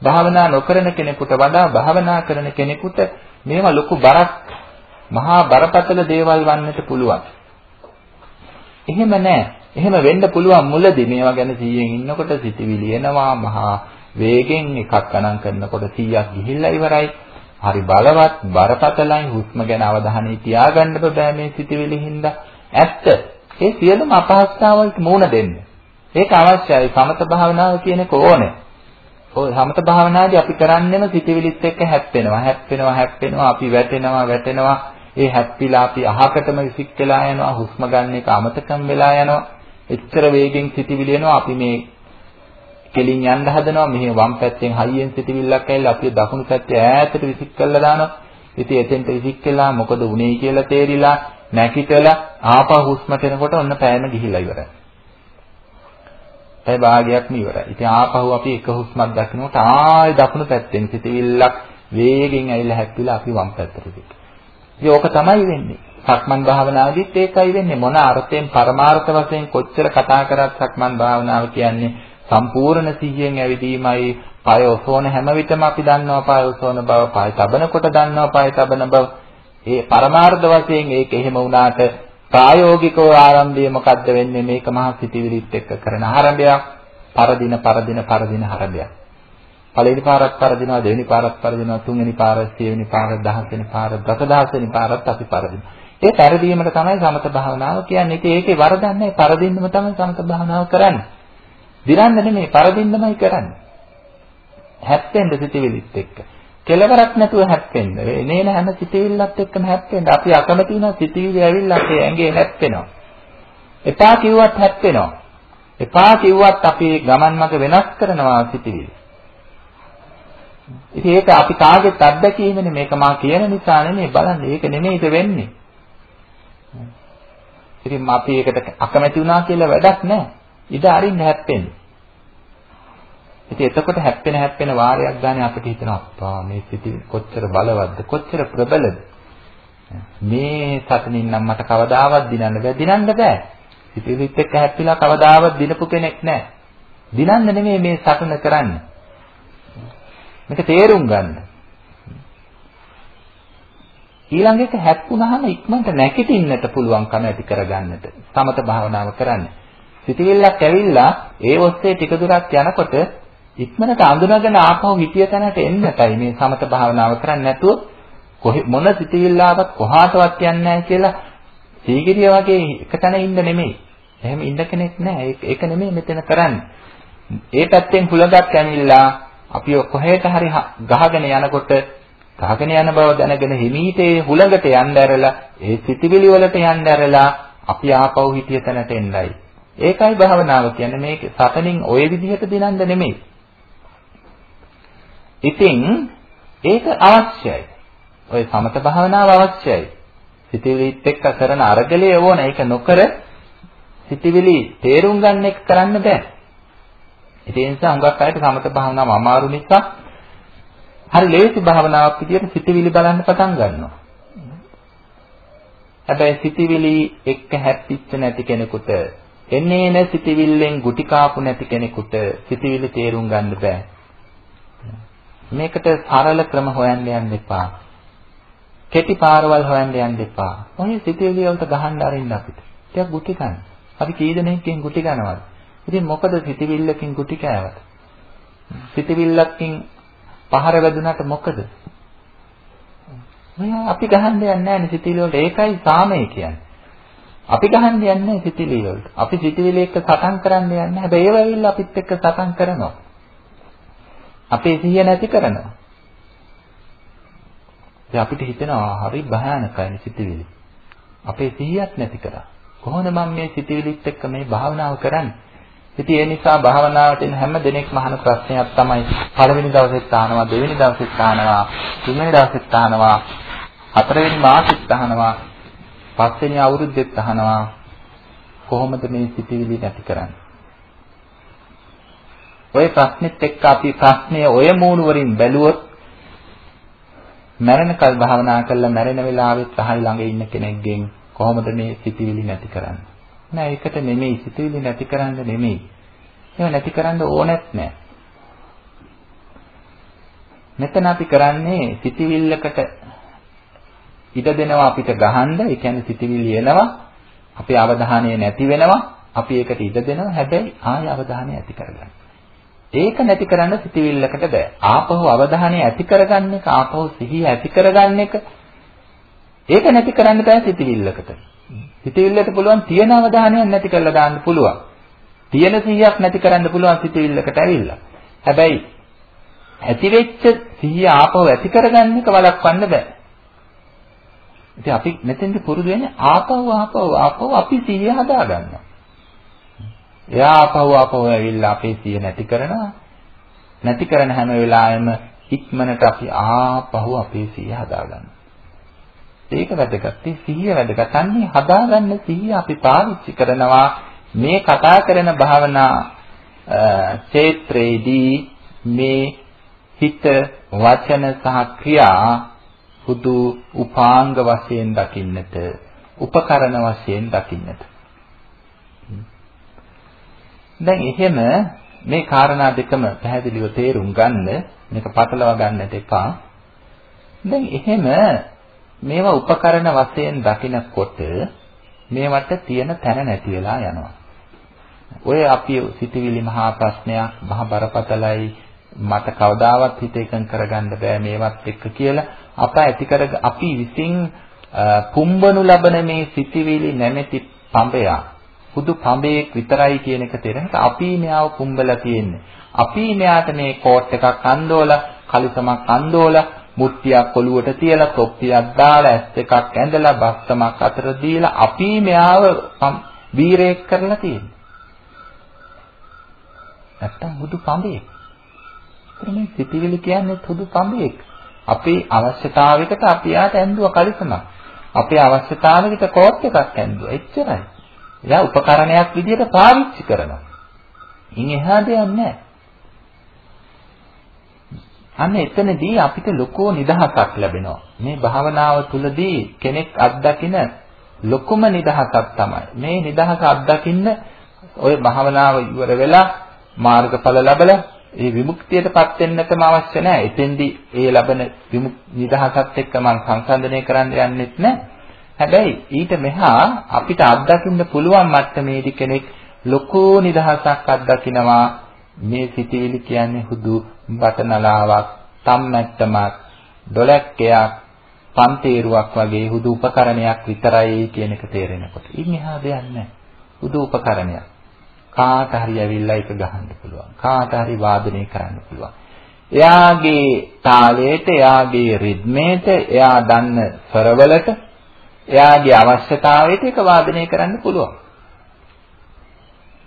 භාවනා නොකරන කෙනෙකුට වඩා භාවනා කරන කෙනෙකුට මේවා ලොකු බරක් මහා බරපතල දේවල් වන්නට පුළුවන්. එහෙම නැහැ. එහෙම වෙන්න පුළුවන් මුලදී මේවා ගැන සිහියෙන් ඉන්නකොට සිතවිලි එනවා මහා වේගෙන් එකක් ගණන් කරනකොට 100ක් ගිහිල්ලා ඉවරයි. හරි බලවත් බරපතලයි හුස්ම ගැන අවධානය තියාගන්න බෑ මේ සිටිවිලි හින්දා. ඇත්ත. ඒ සියලුම අපහසුතාවලට මුහුණ දෙන්න. ඒක අවශ්‍යයි. සමත භාවනාව කියන එක ඕනේ. ඔය සමත භාවනාදී අපි කරන්නේම සිටිවිලිත් එක්ක හැප්පෙනවා. හැප්පෙනවා හැප්පෙනවා අපි වැටෙනවා වැටෙනවා. ඒ හැප්පිලා අපි අහකටම විසික් වෙලා යනවා. හුස්ම ගන්න එක අමතකම් වෙලා යනවා. එච්චර වේගෙන් සිටිවිලි එනවා. අපි මේ කෙලින් යන්න හදනවා මෙහි වම් පැත්තෙන් හයියෙන් සිටිවිල්ලක් ඇවිල්ලා අපි දකුණු පැත්තේ ඈතට විසික් කරලා දානවා. ඉතින් එතෙන්ට විසික් කළා මොකද උනේ කියලා තේරිලා නැකිටලා ආපහු හුස්මට එනකොට ඔන්න පෑම ගිහිලා ඉවරයි. ඒ භාගයක්ම ඉවරයි. ඉතින් ආපහු අපි එක හුස්මක් දකින්නකොට ආයෙ දකුණු පැත්තෙන් සිටිවිල්ලක් වේගෙන් ඇවිල්ලා හැප්පිලා අපි වම් පැත්තට ගිහින්. ඉතින් ඕක තමයි වෙන්නේ. සක්මන් භාවනාවේදීත් ඒකයි වෙන්නේ. මොන අර්ථයෙන් පරමාර්ථ වශයෙන් කොච්චර කතා කරත් සක්මන් භාවනාව කියන්නේ සම්පූර්ණ සිහියෙන් ඇවිදීමයි. පය ඔසවන හැම විටම අපි දන්නවා පය ඔසවන බව පය තබනකොට දන්නවා පය තබන බව. ඒ පරමාර්ථ වශයෙන් ඒක එහෙම වුණාට ප්‍රායෝගිකව ආරම්භය මොකද්ද වෙන්නේ? මේක මහා සිටිවිලිත් එක්ක කරන ආරම්භයක්. පරදින පරදින පරදින ආරම්භයක්. පළවෙනි පාරක් පරදිනවා දෙවෙනි පාරක් පරදිනවා තුන්වෙනි පාර සියවෙනි පාර දහසවෙනි පාර දසදහසවෙනි පාරත් අපි පරදිනවා ඒ පරදීමට තමයි සමත භාවනාව කියන්නේ ඒක ඒකේ වරදක් නැහැ පරදින්නම තමයි සමත භාවනාව කරන්නේ දිරන්න නෙමෙයි පරදින්නමයි කරන්නේ හැප්පෙන්න සිටිවිලිත් එක්ක කෙලවරක් නැතුව හැප්පෙන්න. එනේන හැම සිතවිල්ලත් එක්කම හැප්පෙන්න. අපි අකමැති වෙන සිතවිලි ඇවිල්ලා අපේ ඇඟේ හැප්පෙනවා. එපා කිව්වත් හැප්පෙනවා. එපා කිව්වත් අපි ගමන් මඟ වෙනස් කරනවා සිතවිලි. ඉතින් ඒක අපි කාගෙත් අත්දැකීමනේ මේක මා කියන නිසා නෙමෙයි බලන්න. ඒක නෙමෙයිද වෙන්නේ. ඉතින් අපි ඒකට අකමැති වුණා කියලා වැඩක් නැහැ. ඉඩ අරින්න හැප්පෙන්නේ. ඉතින් එතකොට හැප්පෙන හැප්පෙන වාරයක් ගානේ අපිට හිතෙනවා අප්පා මේ සිටි කොච්චර බලවත්ද? කොච්චර ප්‍රබලද? මේ සතනින් නම් මට කවදාවත් දිනන්න බෑ. දිනන්න බෑ. සිටිවිත් එක්ක හැප්පිලා කවදාවත් දිනපු කෙනෙක් නෑ දිනන්න නෙමෙයි මේ සතන කරන්නේ. මේක තේරුම් ගන්න ඊළඟ එක හැප්පුණාම ඉක්මනට නැගිටින්නට පුළුවන්කම ඇති කරගන්නට සමත භාවනාව කරන්න සිටිවිල්ලක් ඇවිල්ලා ඒ ඔස්සේ ටික දුරක් යනකොට ඉක්මනට අඳුනගෙන ආපහු හිතිය තැනට එන්නටයි මේ සමත භාවනාව කරන්නේ නැතුව කොහෙ මොන සිතිවිල්ලාවක් කොහාටවත් යන්නේ නැහැ කියලා සීගිරිය වගේ එක තැන ඉන්න නෙමෙයි. එහෙම ඉන්න කෙනෙක් නැහැ. ඒක නෙමෙයි මෙතන කරන්නේ. ඒ පැත්තෙන් හුලඟක් ඇනිලා අපි කොහෙට හරි ගහගෙන යනකොට ගහගෙන යන බව දැනගෙන හිමීට ඒ හුලඟට යන්න ඇරලා ඒ සිතිවිලි වලට යන්න ඇරලා අපි ආපහු හිතිය තැනට එන්නයි. ඒකයි භාවනාව කියන්නේ මේක සතනින් ওই විදිහට දිනන්න නෙමෙයි. ඉතින් ඒක අවශ්‍යයි. ඔය සමත භාවනාව අවශ්‍යයි. සිතවිලිත් එක්ක කරන අරගලයේ ඕන ඒක නොකර සිතවිලි තේරුම් ගන්න එක කරන්න බෑ. ඒ නිසා හුඟක් අයට සමත භාවනාව අමාරු නිසා හරි ලේසි භාවනාවක් විදියට සිතවිලි බලන්න පටන් ගන්නවා. හැබැයි සිතවිලි එක්ක හැප්පිච්ච නැති කෙනෙකුට එන්නේ නැ සිතවිල්ලෙන් ගුටි කාපු නැති කෙනෙකුට සිතවිලි තේරුම් ගන්න බෑ. මේකට සරල ක්‍රම හොයන්න යන්න එපා. කෙටි පාරවල් හොයන්න යන්න එපා. ඔය සිතුවිලි වලට ගහන්න අරින්න අපිට. ටිකක් ගුටි ගන්න. අපි කී දෙනෙක්ගෙන් ගුටි ගනවද? ඉතින් මොකද සිතුවිල්ලකින් ගුටි කෑවට? සිතුවිල්ලකින් පහර වැදුනට මොකද? මෙයා අපි ගහන්න යන්නේ නැහැ සිතුවිලි වලට. ඒකයි සාමය කියන්නේ. අපි ගහන්න යන්නේ සිතුවිලි වලට. අපි සිතුවිලි එක්ක සටන් කරන්න යන්නේ. හැබැයි ඒව ඇවිල්ලා අපිත් එක්ක සටන් කරනවා. අපේ සිහිය නැති කරනවා. ඉතින් අපිට හිතෙනවා හරි භයානකයි සිතිවිලි. අපේ සිහියක් නැති කරා. කොහොමද මම මේ සිතිවිලිත් එක්ක මේ භාවනාව කරන්නේ? ඉතින් ඒ නිසා භාවනාවට එන හැම දිනෙකම අහන ප්‍රශ්නයක් තමයි පළවෙනි දවසෙත් අහනවා, දෙවෙනි දවසෙත් අහනවා, තුන්වෙනි දවසෙත් අහනවා, හතරවෙනි මාසෙත් අහනවා, පස්වෙනි අවුරුද්දෙත් අහනවා. කොහොමද මේ සිතිවිලි නැති කරන්නේ? ওই ප්‍රශ්නෙත් එක්ක අපි ප්‍රශ්නය ඔය මූණු වලින් බැලුවොත් මරණ කල් භාවනා කළා මැරෙන වෙලාවෙත් සහයි ළඟ ඉන්න කෙනෙක්ගෙන් කොහොමද මේ සිතිවිලි නැති කරන්නේ? නෑ ඒකට නෙමෙයි සිතිවිලි නැති කරන්න නෙමෙයි. ඒව නැති කරන්න ඕනෙත් නෑ. මෙතන අපි කරන්නේ සිතිවිල්ලකට ඉඩ දෙනවා අපිට ගහන්න, ඒ කියන්නේ සිතිවිලි එනවා, අපේ අවධානය නැති වෙනවා, අපි ඒකට ඉඩ දෙනවා, හැබැයි ආය අවධානය ඇති කරගන්න. ඒක නැති කරන්න සිතිවිල්ලකට බෑ. ආපහු අවධානය ඇති කරගන්න එක, ආපහු සිහිය ඇති කරගන්න එක ඒක නැති කරන්න බෑ සිතිවිල්ලකට. සිතිවිල්ලට පුළුවන් තියෙන අවධානයක් නැති කරලා දාන්න පුළුවන්. තියෙන සිහියක් නැති කරන්න පුළුවන් සිතිවිල්ලකට ඇවිල්ලා. හැබැයි ඇති වෙච්ච සිහිය ආපහු ඇති කරගන්න එක වළක්වන්න බෑ. ඉතින් අපි මෙතෙන්දි පුරුදු වෙන්නේ ආපහු ආපහු ආපහු අපි සිහිය හදාගන්නවා. එයා ආපහු ආපහු ඇවිල්ලා අපේ සිය නැති කරනවා. නැති කරන හැම වෙලාවෙම ඉක්මනට අපි ආපහු අපේ සිය හදාගන්නවා. ඒක වැදගත්. සිහිය වැදගත්. අන්නේ හදාගන්න සිහිය අපි පාවිච්චි කරනවා මේ කතා කරන භාවනා ක්ෂේත්‍රයේදී මේ හිත වචන සහ ක්‍රියා හුදු උපාංග වශයෙන් දකින්නට උපකරණ වශයෙන් දකින්නට දැන් එහෙම මේ කාරණා දෙකම පැහැදිලිව තේරුම් ගන්න මේක පටලවා ගන්නට එපා. දැන් එහෙම මේවා උපකරණ වශයෙන් දකිනකොට මේවට තියෙන තැන නැති වෙලා යනවා. ඔය අපි සිතවිලි මහා ප්‍රශ්නයක් මහ බරපතලයි මට කවදාවත් හිත එකඟ කරගන්න බෑ මේවත් එක්ක කියලා අප ඇති කර අපි විසින් පුම්බනු ලබන මේ සිතවිලි නැමැති පඹයා හුදු පඹයෙක් විතරයි කියන එක තේරෙනක අපි මෙයාව පුම්බලා තියෙන්නේ. අපි මෙයාට මේ කෝට් එකක් අන්දෝලා, කලිසමක් අන්දෝලා, මුට්ටියක් ඔලුවට තියලා, තොප්පියක් දාලා, ඇස් එකක් ඇඳලා, බස්සමක් අතර දීලා අපි මෙයාව වීරයෙක් කරලා තියෙන්නේ. නැත්තම් හුදු පඹයෙක්. ඒතර මේ සිටිවිලි කියන්නේ හුදු පඹයෙක්. අපේ අවශ්‍යතාවයකට අපි යාට ඇඳුවා කලිසමක්. අපේ අවශ්‍යතාවයකට කෝට් එකක් ඇඳුවා. එච්චරයි. එයා උපකරණයක් විදිහට පාවිච්චි කරනවා. ඉන් එහා දෙයක් නැහැ. අන්න එතනදී අපිට ලොකෝ නිදහසක් ලැබෙනවා. මේ භාවනාව තුළදී කෙනෙක් අත්දකින ලොකුම නිදහසක් තමයි. මේ නිදහස අත්දකින්න ඔය භාවනාව ඉවර වෙලා මාර්ගඵල ලැබලා ඒ විමුක්තියටපත් වෙන්නටම අවශ්‍ය නැහැ. එතෙන්දී ඒ ලබන නිදහසත් එක්ක මම සංසන්දනය කරන්න යන්නෙත් නැහැ. හැබැයි ඊට මෙහා අපිට අත්දකින්න පුළුවන් මට්ටමේදී කෙනෙක් ලොකු නිදහසක් අත්දකිනවා මේ සිටිවිලි කියන්නේ හුදු බතනලාවක්, තම්මැට්ටමක්, ඩොලැක්කයක්, පන්තේරුවක් වගේ හුදු උපකරණයක් විතරයි කියන එක තේරෙනකොට. ඉන් එහා දෙයක් නැහැ. හුදු උපකරණයක්. කාට හරි ඇවිල්ලා ඒක ගහන්න පුළුවන්. කාට හරි වාදනය කරන්න පුළුවන්. එයාගේ තාලයට, එයාගේ රිද්මේට, එයා දන්න ස්වරවලට එයාගේ අවශ්‍යතාවයට ඒක වාදනය කරන්න පුළුවන්.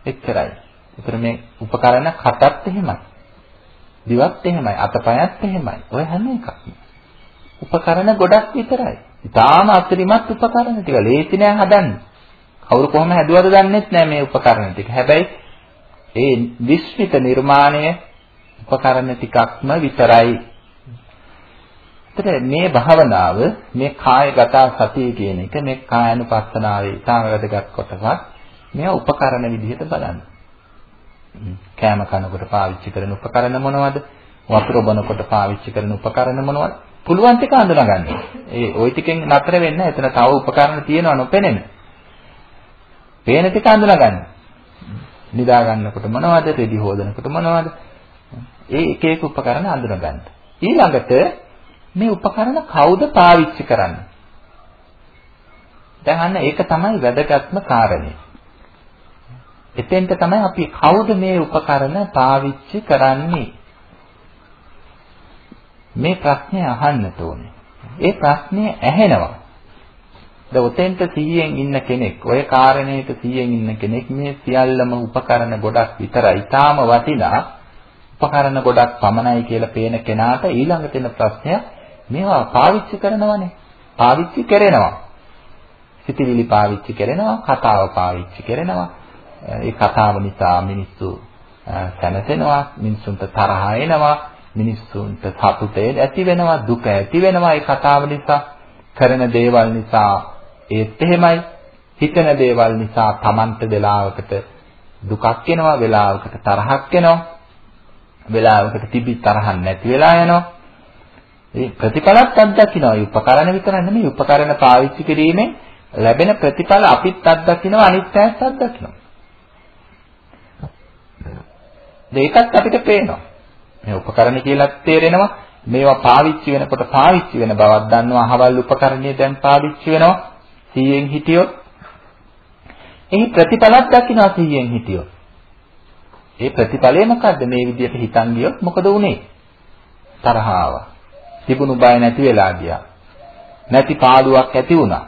එච්චරයි. ඒතර මේ උපකරණ කටත් එහෙමයි. දිවත් එහෙමයි, අතපයත් එහෙමයි. ඔය හැම එකක්ම. උපකරණ ගොඩක් විතරයි. ඊටාම අතිරිමත් උපකරණ ටික ලේසි නෑ හදන්න. කවුරු කොහොම හැදුවද දන්නෙත් නෑ මේ උපකරණ ටික. හැබැයි ඒ විශ්විත නිර්මාණය උපකරණ ටිකක්ම විතරයි එතකොට මේ භාවනාව මේ කායගත සතිය කියන එක මේ කායानुපස්සනාවේ ඉතාම වැදගත් කොටසක්. මේ උපකරණ විදිහට බලන්න. කෑම කනකොට පාවිච්චි කරන උපකරණ මොනවද? වතුර බොනකොට පාවිච්චි කරන උපකරණ මොනවද? පුළුවන් ටික අඳුනගන්න. ඒ ওই ටිකෙන් නතර වෙන්න එතන තව උපකරණ තියෙනව නොපෙනෙන. පේන ටික අඳුනගන්න. නිදා ගන්නකොට මොනවද? රෙදි හොදනකොට මොනවද? ඒ එක එක උපකරණ අඳුනගන්න. ඊළඟට මේ උපකරණ කවුද පාවිච්චි කරන්නේ? දැන් අන්න ඒක තමයි වැදගත්ම කාරණේ. එතෙන්ට තමයි අපි කවුද මේ උපකරණ පාවිච්චි කරන්නේ? මේ ප්‍රශ්නේ අහන්නට ඕනේ. ඒ ප්‍රශ්නේ ඇහෙනවා. ද ඔතෙන්ට 100න් ඉන්න කෙනෙක්, ඔය කාරණේට 100න් ඉන්න කෙනෙක් මේ සියල්ලම උපකරණ ගොඩක් විතරයි. ඊටාම වටිනා උපකරණ ගොඩක් පමණයි කියලා පේන කෙනාට ඊළඟට එන ප්‍රශ්නය මේවා පාවිච්චි කරනවනේ. පාවිච්චි කරනවා. සිතිවිලි පාවිච්චි කරනවා, කතාව පාවිච්චි කරනවා. ඒ කතාව නිසා මිනිස්සු සැනසෙනවා, මිනිසුන්ට තරහ එනවා, මිනිස්සුන්ට සතුට ඇති වෙනවා, දුක ඇති වෙනවා ඒ කතාව නිසා. කරන දේවල් නිසා ඒත් එහෙමයි. හිතන දේවල් නිසා Tamanට වෙලාවකට දුකක් එනවා, වෙලාවකට තරහක් එනවා. වෙලාවකට තිබි තරහක් නැති වෙලා යනවා. ඒ ප්‍රතිඵලත් අත්දකින්නවා. ඒ උපකරණ විතර නෙමෙයි උපකරණ පාවිච්චි කිරීමෙන් ලැබෙන ප්‍රතිඵල අපිත් අත්දකින්නවා අනිත් අයත් අත්දකින්නවා. මේකත් අපිට පේනවා. මේ උපකරණ කියලා තේරෙනවා. මේවා පාවිච්චි වෙනකොට පාවිච්චි වෙන බවක් දන්නවා. අහවල් උපකරණය දැන් පාවිච්චි වෙනවා. 100න් හිටියොත් එහි ප්‍රතිඵලත් දකින්නවා 100න් හිටියොත්. ඒ ප්‍රතිඵලය මොකද්ද? මේ විදිහට හිතන් ගියොත් මොකද වුනේ? තරහ ආවා. තිබුණු බය නැති වෙලා ගියා. නැති පාළුවක් ඇති වුණා.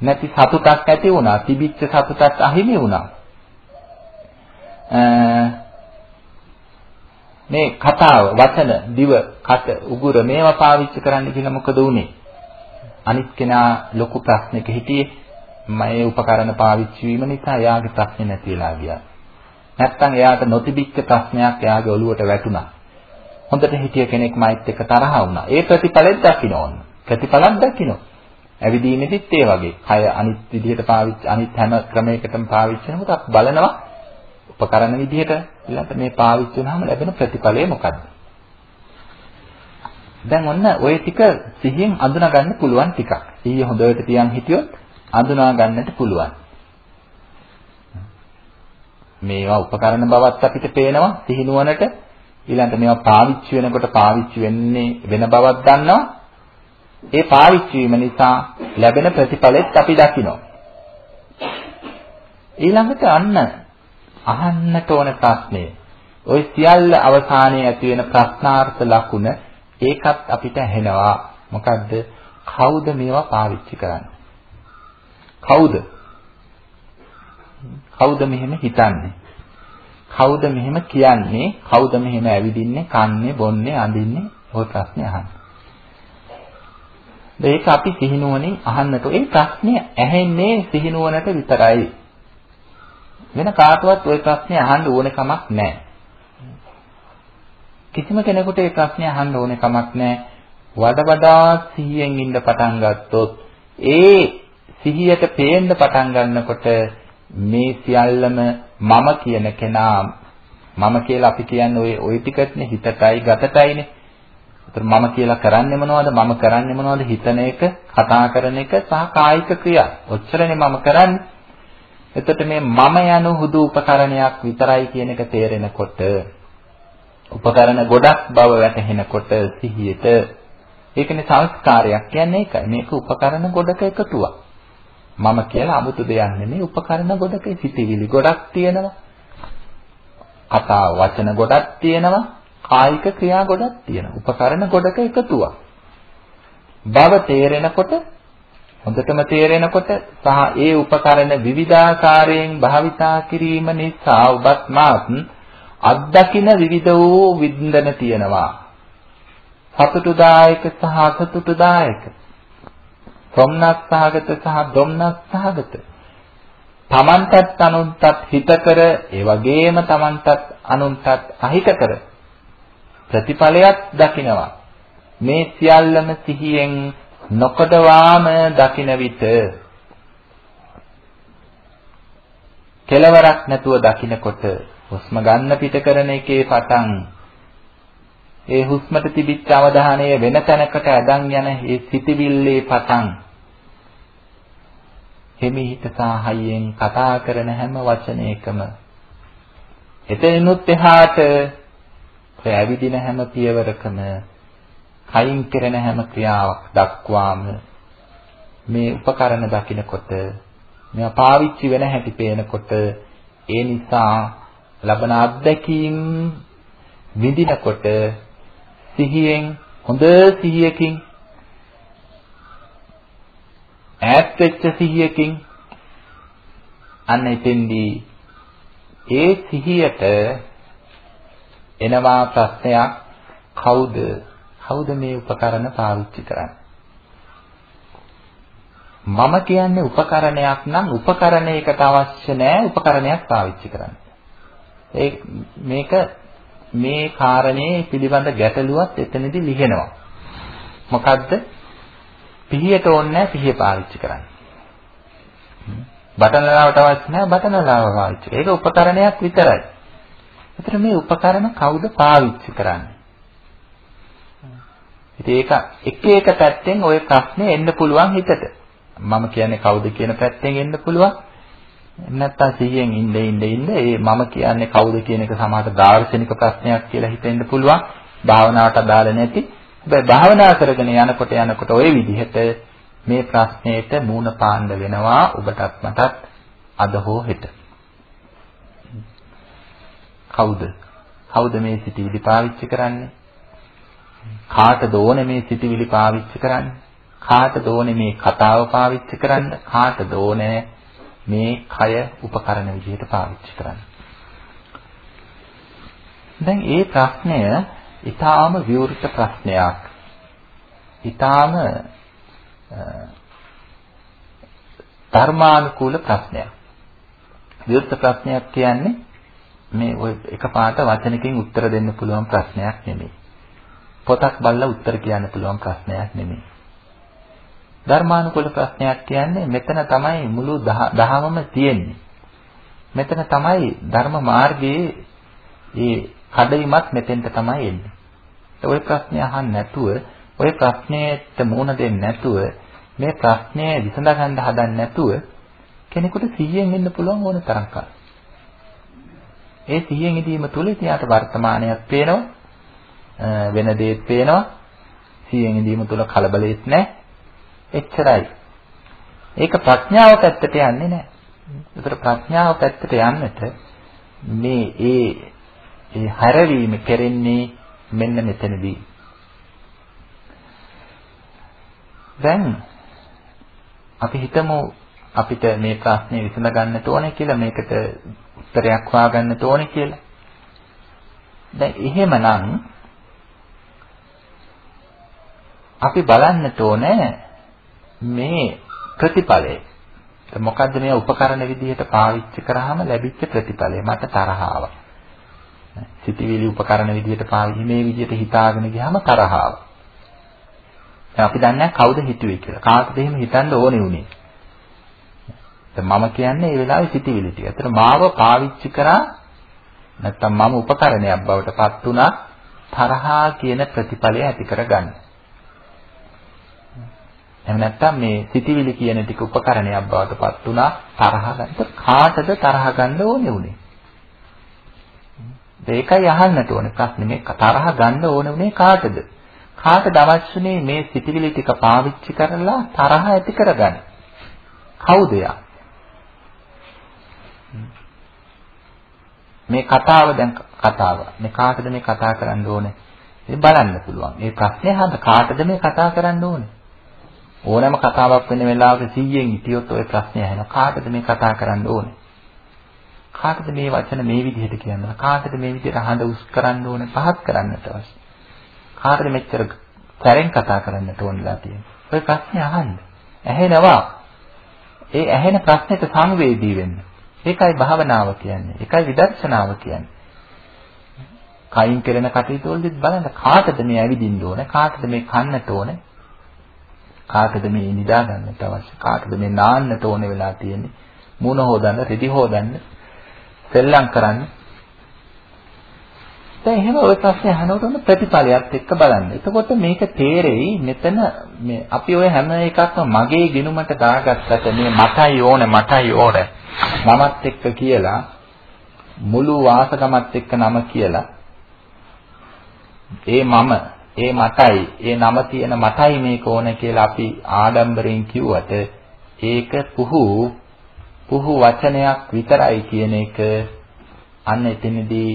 නැති සතුටක් ඇති වුණා. තිබිච්ච සතුටක් අහිමි වුණා. මේ කතාව, වචන, දිව, කට, උගුර මේවා පාවිච්චි කරන්න කියලා මොකද වුනේ? අනිත් කෙනා ලොකු ප්‍රශ්නයක හිටියේ මේ උපකරණ පාවිච්චි වීම නිසා එයාගේ ප්‍රශ්නේ නැති වෙලා ගියා. නැත්තම් එයාට නොතිබිච්ච ප්‍රශ්නයක් එයාගේ ඔළුවට වැටුණා. හොඳට හිටිය කෙනෙක් මයිත් එක්ක තරහ වුණා. ඒ ප්‍රතිඵලෙත් දකින්න ඕන. ප්‍රතිඵලක් දකින්න. ඇවිදීමෙදිත් ඒ වගේ. කය අනිත් විදිහට පාවිච්චි අනිත් හැම ක්‍රමයකටම පාවිච්චි කරනකොට බලනවා උපකරණ විදිහට ඊළඟට මේ පාවිච්චි වුණාම ලැබෙන ප්‍රතිඵලය මොකද්ද? දැන් ඔන්න ওই ටික සිහියෙන් අඳුනා ගන්න පුළුවන් ටිකක්. සිහිය හොඳට තියන් හිටියොත් අඳුනා ගන්නට පුළුවන්. මේවා උපකරණ බවත් අපිට පේනවා සිහිනුවනට ඊළඟට මේවා පාවිච්චි වෙනකොට පාවිච්චි වෙන්නේ වෙන බවක් දන්නවා ඒ පාවිච්චි වීම නිසා ලැබෙන ප්‍රතිඵලෙත් අපි දකිනවා ඊළඟට අන්න අහන්නට ඕන ප්‍රශ්නය. ওই සියල්ල අවසානයේ ඇති වෙන ප්‍රශ්නාර්ථ ලකුණ ඒකත් අපිට ඇහෙනවා. මොකද්ද? කවුද මේවා පාවිච්චි කරන්නේ? කවුද? කවුද මෙහෙම හිතන්නේ? කවුද මෙහෙම කියන්නේ? කවුද මෙහෙම ඇවිදින්නේ, කන්නේ, බොන්නේ, අඳින්නේ? ඔය ප්‍රශ්නේ අහන්න. ඒක අපි සිහිනුවණින් අහන්නට. ඒ ප්‍රශ්නේ ඇහෙන්නේ සිහිනුවණට විතරයි. වෙන කාටවත් ওই ප්‍රශ්නේ අහන්න ඕන කමක් නැහැ. කිසිම කෙනෙකුට ඒ ප්‍රශ්නේ අහන්න ඕන කමක් නැහැ. වඩ වඩා සිහියෙන් ඉන්න පටන් ගත්තොත් ඒ සිහියට පේන්න පටන් ගන්නකොට මේ සියල්ලම මම කියන කෙනා මම කියලා අපි කියන්නේ ওই ওই ටිකටනේ හිතටයි ගතටයිනේ. ඒතර මම කියලා කරන්නේ මොනවද? මම කරන්නේ මොනවද? හිතන එක, කතා කරන එක සහ කායික ක්‍රියා. ඔච්චරනේ මම කරන්නේ. එතකොට මේ මම යනු හුදු උපකරණයක් විතරයි කියන එක තේරෙනකොට උපකරණ ගොඩක් බව වැටහෙනකොට සිහියට ඒකනේ සංස්කාරයක් කියන්නේ ඒකයි. මේක උපකරණ ගොඩක එකතුවක්. මම කියලා 아무තු දෙයක් නෙමෙයි උපකරණ ගොඩක සිටිවිලි ගොඩක් තියෙනවා. කතා වචන ගොඩක් තියෙනවා. කායික ක්‍රියා ගොඩක් තියෙනවා. උපකරණ ගොඩක එකතුවක්. බව තේරෙනකොට හොඳටම තේරෙනකොට සහ ඒ උපකරණ විවිධාකාරයෙන් භාවිතා කිරීම නිසා ඔබත් මාත් අත්දකින විවිධ වූ වින්දන තියෙනවා. සතුටුදායක සහ අසතුටුදායක සොම්නස් සහගත සහ ධොම්නස් සහගත. තමන්ටත් අනුන්ටත් හිත කර ඒ වගේම තමන්ටත් අනුන්ටත් අහිත කර ප්‍රතිඵලයක් දකිනවා. මේ සියල්ලම සිහියෙන් නොකඩවාම දකින විට කෙලවරක් නැතුව දකිනකොට හුස්ම ගන්න පිට කරන එකේ පටන් ඒ හුස්මට තිබිච්ච අවධානය වෙන තැනකට ඇදන් යන ඒ සිටිවිල්ලේ පටන් හිමිහිට සාහයෙන් කතා කරන හැම වචනයකම එතනිනුත් එහාට පැවිදින හැම පියවරකම කයින් කෙරෙන හැම ක්‍රියාවක් දක්වාම මේ උපකරණ දකිනකොට මේවා පාවිච්චි වෙන හැටි පේනකොට ඒ නිසා ලබන අත්දැකීම් විඳිනකොට සිහියෙන් හොඳ සිහියකින් ඈත් වෙච්ච සිහියකින් අන්න එතෙන්දී ඒ සිහියට එනවා ප්‍රශ්නයක් කවුද කවුද මේ උපකරණ පාවිච්චි කරන්නේ මම කියන්නේ උපකරණයක් නම් උපකරණයකට අවශ්‍ය නැහැ උපකරණයක් පාවිච්චි කරන්න. ඒ මේක මේ කාරණේ පිළිබඳ ගැටලුවක් එතනදී ලිහෙනවා. මොකද්ද? පිහියට ඕනේ නැහැ පිහිය පාවිච්චි කරන්න. බටනලාවට අවශ්‍ය නැහැ බටනලාව පාවිච්චි. ඒක උපකරණයක් විතරයි. ඒතර මේ උපකරණ කවුද පාවිච්චි කරන්නේ? ඉතින් ඒක එක එක පැත්තෙන් ওই ප්‍රශ්නේ එන්න පුළුවන් හිතට. මම කියන්නේ කවුද කියන පැත්තෙන් එන්න පුළුවන්. නැත්තම් සිහියෙන් ඉන්න ඉන්න ඉන්න ඒ මම කියන්නේ කවුද කියන එක සමහර දාර්ශනික ප්‍රශ්නයක් කියලා හිතෙන්න පුළුවන්. භාවනාවට අදාළ නැති. හැබැයි භාවනා කරගෙන යනකොට යනකොට ওই විදිහට මේ ප්‍රශ්නෙට මූණ පාන්න වෙනවා ඔබටත් මටත් අද හෝ හෙට. කවුද? කවුද මේ සිටිවිලි පාවිච්චි කරන්නේ? කාටද ඕනේ මේ සිටිවිලි පාවිච්චි කරන්නේ? කාටද ඕනේ මේ කතාව පාවිච්චි කරන්න? කාටද ඕනේ මේ කය උපකරණ විදිහට පාවිච්චි කරන්න. දැන් ඒ ප්‍රශ්නය ඊටාම විවෘත ප්‍රශ්නයක්. ඊටාම ධර්මානුකූල ප්‍රශ්නයක්. විවෘත ප්‍රශ්නයක් කියන්නේ මේ ඔය එකපාරට වචනකින් උත්තර දෙන්න පුළුවන් ප්‍රශ්නයක් නෙමෙයි. පොතක් බලලා උත්තර කියන්න පුළුවන් ප්‍රශ්නයක් නෙමෙයි. ධර්මානුකූල ප්‍රශ්නයක් කියන්නේ මෙතන තමයි මුළු දහමම තියෙන්නේ. මෙතන තමයි ධර්ම මාර්ගයේ ඒ කඩවීමක් මෙතෙන්ට තමයි එන්නේ. ඔය ප්‍රශ්නේ අහන්න නැතුව, ඔය ප්‍රශ්නයට මුහුණ දෙන්න නැතුව, මේ ප්‍රශ්නේ විසඳ ගන්න හදන්න නැතුව කෙනෙකුට 100ෙන් ඉන්න පුළුවන් ඕන තරම් ඒ 100ෙන් ඉදීම තුල ඉතියාට වර්තමානයක් පේනවා. වෙන දේත් පේනවා 100න් ඉදීම තුල කලබලෙත් නැහැ. එච්චරයි. ඒක ප්‍රඥාව පැත්තට යන්නේ නැහැ. ඒතර ප්‍රඥාව පැත්තට යන්නට මේ ඒ ඒ හැරවීම කෙරෙන්නේ මෙන්න මෙතනදී. දැන් අපි හිතමු අපිට මේ ප්‍රශ්නේ විසඳ ගන්නට ඕනේ කියලා මේකට උත්තරයක් හොයාගන්නට ඕනේ කියලා. දැන් එහෙමනම් අපි බලන්නට ඕනේ මේ ප්‍රතිඵලය. මොකද්ද මේ උපකරණ විදිහට පාවිච්චි කරාම ලැබිච්ච ප්‍රතිඵලය? මට තරහාව. සිතිවිලි උපකරණ විදිහට පාවිච්චි මේ විදිහට හිතාගෙන ගියාම තරහාව. දැන් අපි දන්නේ කවුද හිතුවේ කියලා. කාටද එහෙම හිතන්න ඕනේ උනේ? මම කියන්නේ ඒ වෙලාවේ සිතිවිලි ටික. ඒතර මාව පාවිච්චි කරා නැත්තම් මම උපකරණයක් බවට පත් වුණා තරහා කියන ප්‍රතිඵලය ඇති කරගන්න. එහෙම නැත්තම් මේ සිතිවිලි කියන ටික උපකරණයක් බවට පත් වුණා තරහ ගන්න. කාටද තරහ ගන්න ඕනේ උනේ? ඒකයි අහන්නට ඕනේ ප්‍රශ්නේ මේ තරහ ගන්න ඕනේ උනේ කාටද? කාටද අවශ්‍යනේ මේ සිතිවිලි ටික පාවිච්චි කරලා තරහ ඇති කරගන්න? කවුද යා? මේ කතාව දැන් කතාව. මේ කාටද මේ කතා කරන්න ඕනේ? ඉතින් බලන්න පුළුවන්. මේ ප්‍රශ්නේ අහන්න කාටද මේ කතා කරන්න ඕනේ? ඕනෑම කතාවක් වෙන වෙලාවක 100න් හිටියොත් ওই ප්‍රශ්නේ අහනවා. කාටද මේ කතා කරන්න ඕනේ? කාටද මේ වචන මේ විදිහට කියන්න කාටද මේ විදිහට හඳ උස් කරන්න ඕනේ පහත් කරන්නට අවශ්‍ය කාටද මෙච්චර සැරෙන් කතා කරන්නට ඕනලා තියෙන්නේ ඔය ප්‍රශ්නේ අහන්න ඇහෙනවා ඒ ඇහෙන ප්‍රශ්නෙට සංවේදී වෙන්න ඒකයි භාවනාව කියන්නේ. ඒකයි විදර්ශනාව කියන්නේ. කයින් කෙරෙන කටයුතු වලදීත් බලන්න කාටද මේ ඇවිදින්න ඕන? කාටද මේ කන්නට ඕන? කාටද මේ නිදා ගන්නට අවශ්‍ය? කාටද මේ නාන්නට ඕන වෙලා තියෙන්නේ? මුණ හොදන්න, රෙදි හොදන්න, සෙල්ලම් කරන්න. දැන් එහෙම ওই ප්‍රශ්නේ අහනකොට ප්‍රතිඵලයක් එක්ක බලන්න. එතකොට මේක තේරෙයි මෙතන මේ අපි ওই හැම එකක්ම මගේ ගිනුමට දාගත්තට මේ මටයි ඕනේ මටයි ඕනේ මමත් එක්ක කියලා මුළු වාසගමත් එක්ක නම කියලා ඒ මම ඒ මටයි ඒ නම තියෙන මටයි මේක ඕන කියලා අපි ආඩම්බරෙන් කිව්වට ඒක පුහු පුහු වචනයක් විතරයි කියන එක අන්න එතනදී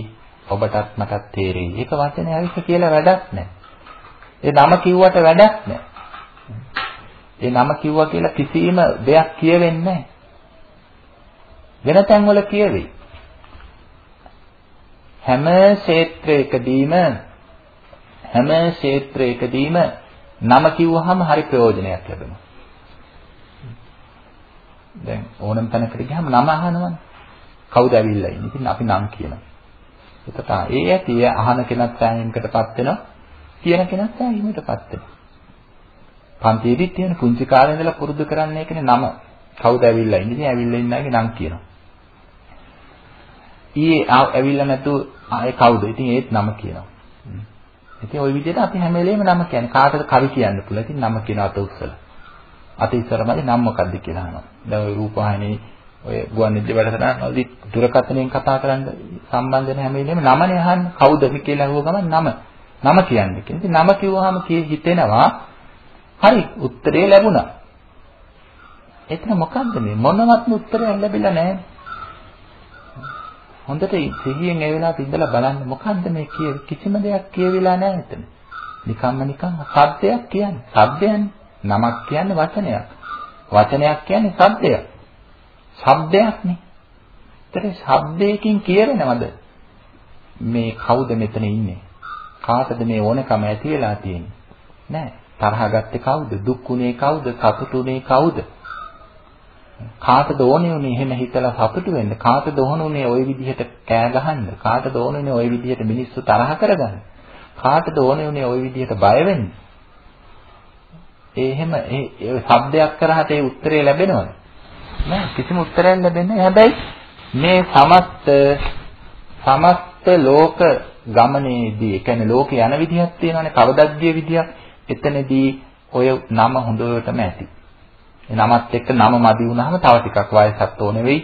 ඔබටත් මටත් තේරෙයි. ඒක වචනයක් කියලා වැඩක් නැහැ. ඒ නම කිව්වට වැඩක් නැහැ. ඒ නම කිව්වා කියලා කිසිම දෙයක් කියවෙන්නේ නැහැ. වෙන තැන්වල කියවේ. හැම ක්ෂේත්‍රයකදීම හැම ක්ෂේත්‍රයකදීම නම කිව්වහම හරි ප්‍රයෝජනයක් ලැබෙනවා. දැන් ඕනම තැනකට ගියාම නම අහනවනේ. කවුද ඇවිල්ලා ඉන්නේ? ඉතින් අපි නම් කියනවා. එතකොට ඒ ඇති අහන කෙනත් සෑහීමකටපත් වෙනවා. කියන කෙනත් සෑහීමකටපත් වෙනවා. පන්තියේදීත් තියෙන පුංචි කාලේ ඉඳලා පුරුදු කරන්නේ ඒකනේ නම. කවුද ඇවිල්ලා ඉන්නේ? ඉතින් ඇවිල්ලා ඉන්නාගේ නම් කියනවා. ඊයේ ඇවිල්ලා නැතුව ආයේ කවුද? ඉතින් ඒත් නම කියනවා. ඉතින් ওই විදිහට අපි හැම වෙලේම නම කියන්නේ කාටද කවි කියන්න පුළුවන්. ඉතින් නම කියන අත උස්සලා. අත ඉස්සරමදී නම් මොකද්ද කියලා අහනවා. දැන් ওই රූපවාහිනී ඔය ගුවන් විදුලි වැඩසටහන් වලදී දුරකථනයෙන් කතා කරන්න සම්බන්ධ වෙන හැම වෙලේම නමනේ අහන්නේ. කවුද කියලා අහුව ගමන් නම. නම කියන්නේ. ඉතින් නම කිව්වහම හිතෙනවා හරි උත්තරේ ලැබුණා. එතන මොකද්ද මේ මොනවත්ම උත්තරයක් ලැබිලා නැහැ. හොඳට සිහියෙන් ඒ වෙලාවට ඉඳලා බලන්න මොකද්ද මේ කිය කිසිම දෙයක් කියවිලා නැහැ එතන. නිකම්ම නිකම් සබ්දයක් කියන්නේ. සබ්දයන්නේ. නමක් කියන්නේ වචනයක්. වචනයක් කියන්නේ සබ්දයක්. ශබ්දයක් නේ. ඒතර ශබ්දයකින් කියවෙනවද? මේ කවුද මෙතන ඉන්නේ? කාටද මේ ඕනකම ඇති වෙලා තියෙන්නේ? නෑ. තරහ ගත්තේ කවුද? දුක්ුනේ කවුද? සතුටුනේ කවුද? කාටද ඕනේ උනේ එහෙම හිතලා සතුටු වෙන්න? කාටද ඕන උනේ ওই විදිහට කෑ ගහන්න? කාටද ඕන උනේ ওই විදිහට මිනිස්සු තරහ කරගන්න? කාටද ඕනේ උනේ ওই විදිහට බය වෙන්න? ඒ එහෙම ඒ શબ્දයක් කරහට ඒ උත්තරේ ලැබෙනවද? නෑ කිසිම උත්තරයක් ලැබෙන්නේ හැබැයි මේ සමස්ත සමස්ත ලෝක ගමනේදී ඒ කියන්නේ ලෝකේ යන විදිහක් තියෙනවානේ කවදක් ගිය විදිහක් එතනදී ඔය නම හොඳටම ඇති. නමත් එක්ක නම මදි වුණාම තව ටිකක් වයසක් ඕන වෙයි.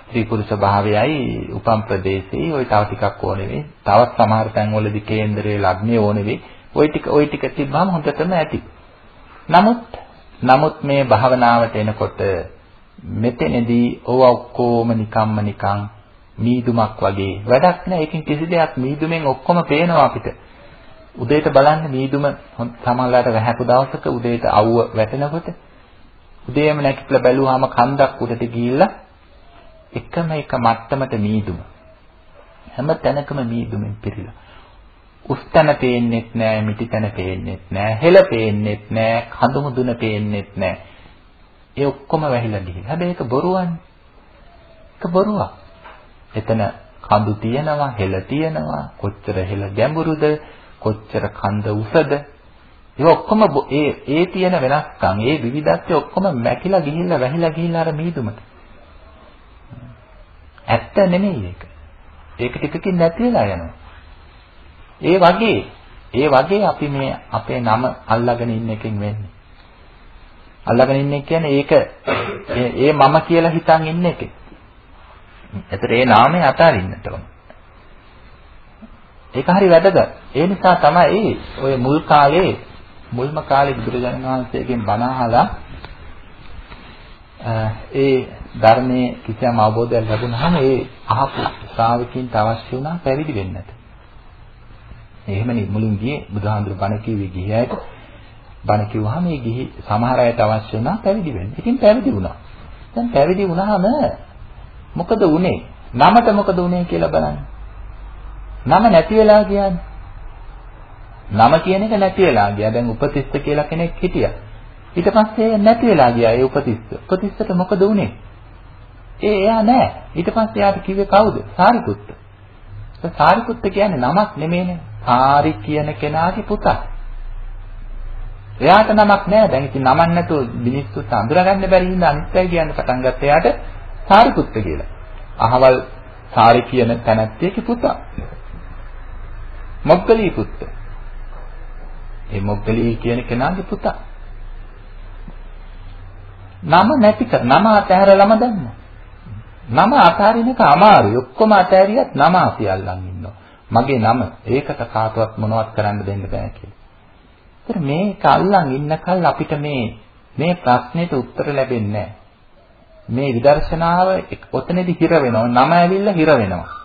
ස්ත්‍රී පුරුෂ භාවයයි උපම් ප්‍රදේශේ ওই තව ටිකක් ඕන වෙයි. තවත් සමහර තැන්වලදී කේන්දරයේ ලග්නේ ඕන වෙයි. ওই ටික ওই ටික තිබ්බම හොඳටම ඇති. නමුත් නමුත් මේ භාවනාවට එනකොට මෙතනදී ඕව ඔක්කොම නිකම්ම නිකං මීදුමක් වගේ වැඩක් නෑ. ඒකෙන් කිසි දෙයක් මීදුමෙන් ඔක්කොම පේනවා අපිට. උදේට බලන්න මීදුම සමහරලාට වැහැපු දවසක උදේට අවුව වැටෙනකොට උදේම නැගිටලා බැලුවාම කන්දක් උඩට ගිහිල්ලා එකම එක මට්ටමට මීදුම. හැම තැනකම මීදුමෙන් පිරීලා උස්තන පේන්නෙත් නෑ මිටිතන පේන්නෙත් නෑ හෙල පේන්නෙත් නෑ කඳු මුදුන පේන්නෙත් නෑ. ඒ ඔක්කොම වැහිලා ගිහින් හැබැයි ඒක බොරුවන්නේ. ඒක බොරුවක්. එතන කඳු තියෙනවා හෙල තියෙනවා. කොච්චර හෙල ගැඹුරුද? කොච්චර කන්ද උසද? ඒ ඔක්කොම ඒ ඒ තියෙන වෙනස්කම් ඒ විවිධත්වය ඔක්කොම මැකිලා ගිහිල්ලා වැහිලා ගිහිල්ලා අර මීදුමට. ඇත්ත නෙමෙයි ඒක. ඒක ටිකකින් නැති වෙලා යනවා. ඒ වගේ ඒ වගේ අපි මේ අපේ නම අල්ලගෙන ඉන්න එකෙන් වෙන්නේ. අල්ලගෙන ඉන්නේ කියන්නේ ඒක ඒ මම කියලා හිතන් ඉන්න එක. ඒතර ඒ නාමය අතාරින්නට ඕන. ඒක හරි වැදගත්. ඒ නිසා තමයි ඔය මුල් කාලේ මුල්ම කාලේ බුදුරජාණන් වහන්සේගෙන් බණ අහලා ඒ ධර්මයේ කිසියම් අවබෝධයක් ලැබුණාම ඒ අහපු ශ්‍රාවකින්ට අවශ්‍ය වුණා පැවිදි වෙන්නට. එහෙමනේ මුලින් ගියේ බුදුහාඳුර බණ කිව්වේ ගිහියට බණ කිව්වහම මේ ගිහි සමහර අයට අවශ්‍ය වුණා පැවිදි වෙන්න. ඉතින් පැවිදි වුණා. දැන් පැවිදි වුණාම මොකද වුනේ? නමට මොකද වුනේ කියලා බලන්න. නම නැති වෙලා කියන්නේ. නම කියන එක නැති වෙලා ගියා. දැන් උපතිස්ස කියලා කෙනෙක් හිටියා. ඊට පස්සේ නැති වෙලා ගියා ඒ උපතිස්ස. උපතිස්සට මොකද වුනේ? ඒ එයා නෑ. ඊට පස්සේ එයාට කිව්වේ කවුද? සාරිපුත්ත. සාරිපුත්ත කියන්නේ නමක් නෙමෙයිනේ. සාරි කියන කෙනාගේ පුතා. එයාට නමක් නෑ. දැන් ඉතින් නමක් නැතුව මිනිස්සුත් අඳුරගන්න බැරි හින්දා අනිත් අය කියන්න පටන් ගත්ත එයාට සාරිපුත්ත කියලා. අහවල් සාරි කියන තැනැත්තියගේ පුතා. මොග්ගලී පුත්ත. ඒ මොග්ගලී කියන කෙනාගේ පුතා. නම නැති කර නම අතහැරලම දැම්ම. නම අතාරින එක අමාරුයි. ඔක්කොම අතහැරියත් නම අපි අල්ලන් ඉන්නවා. මගේ නම ඒකට කාටවත් මොනවත් කරන්න දෙන්න බෑ කියලා. ඒතර මේක අල්ලන් ඉන්නකල් අපිට මේ මේ ප්‍රශ්නෙට උත්තර ලැබෙන්නේ මේ විදර්ශනාව ඔතනදී හිර වෙනවා. නම ඇවිල්ලා හිර වෙනවා.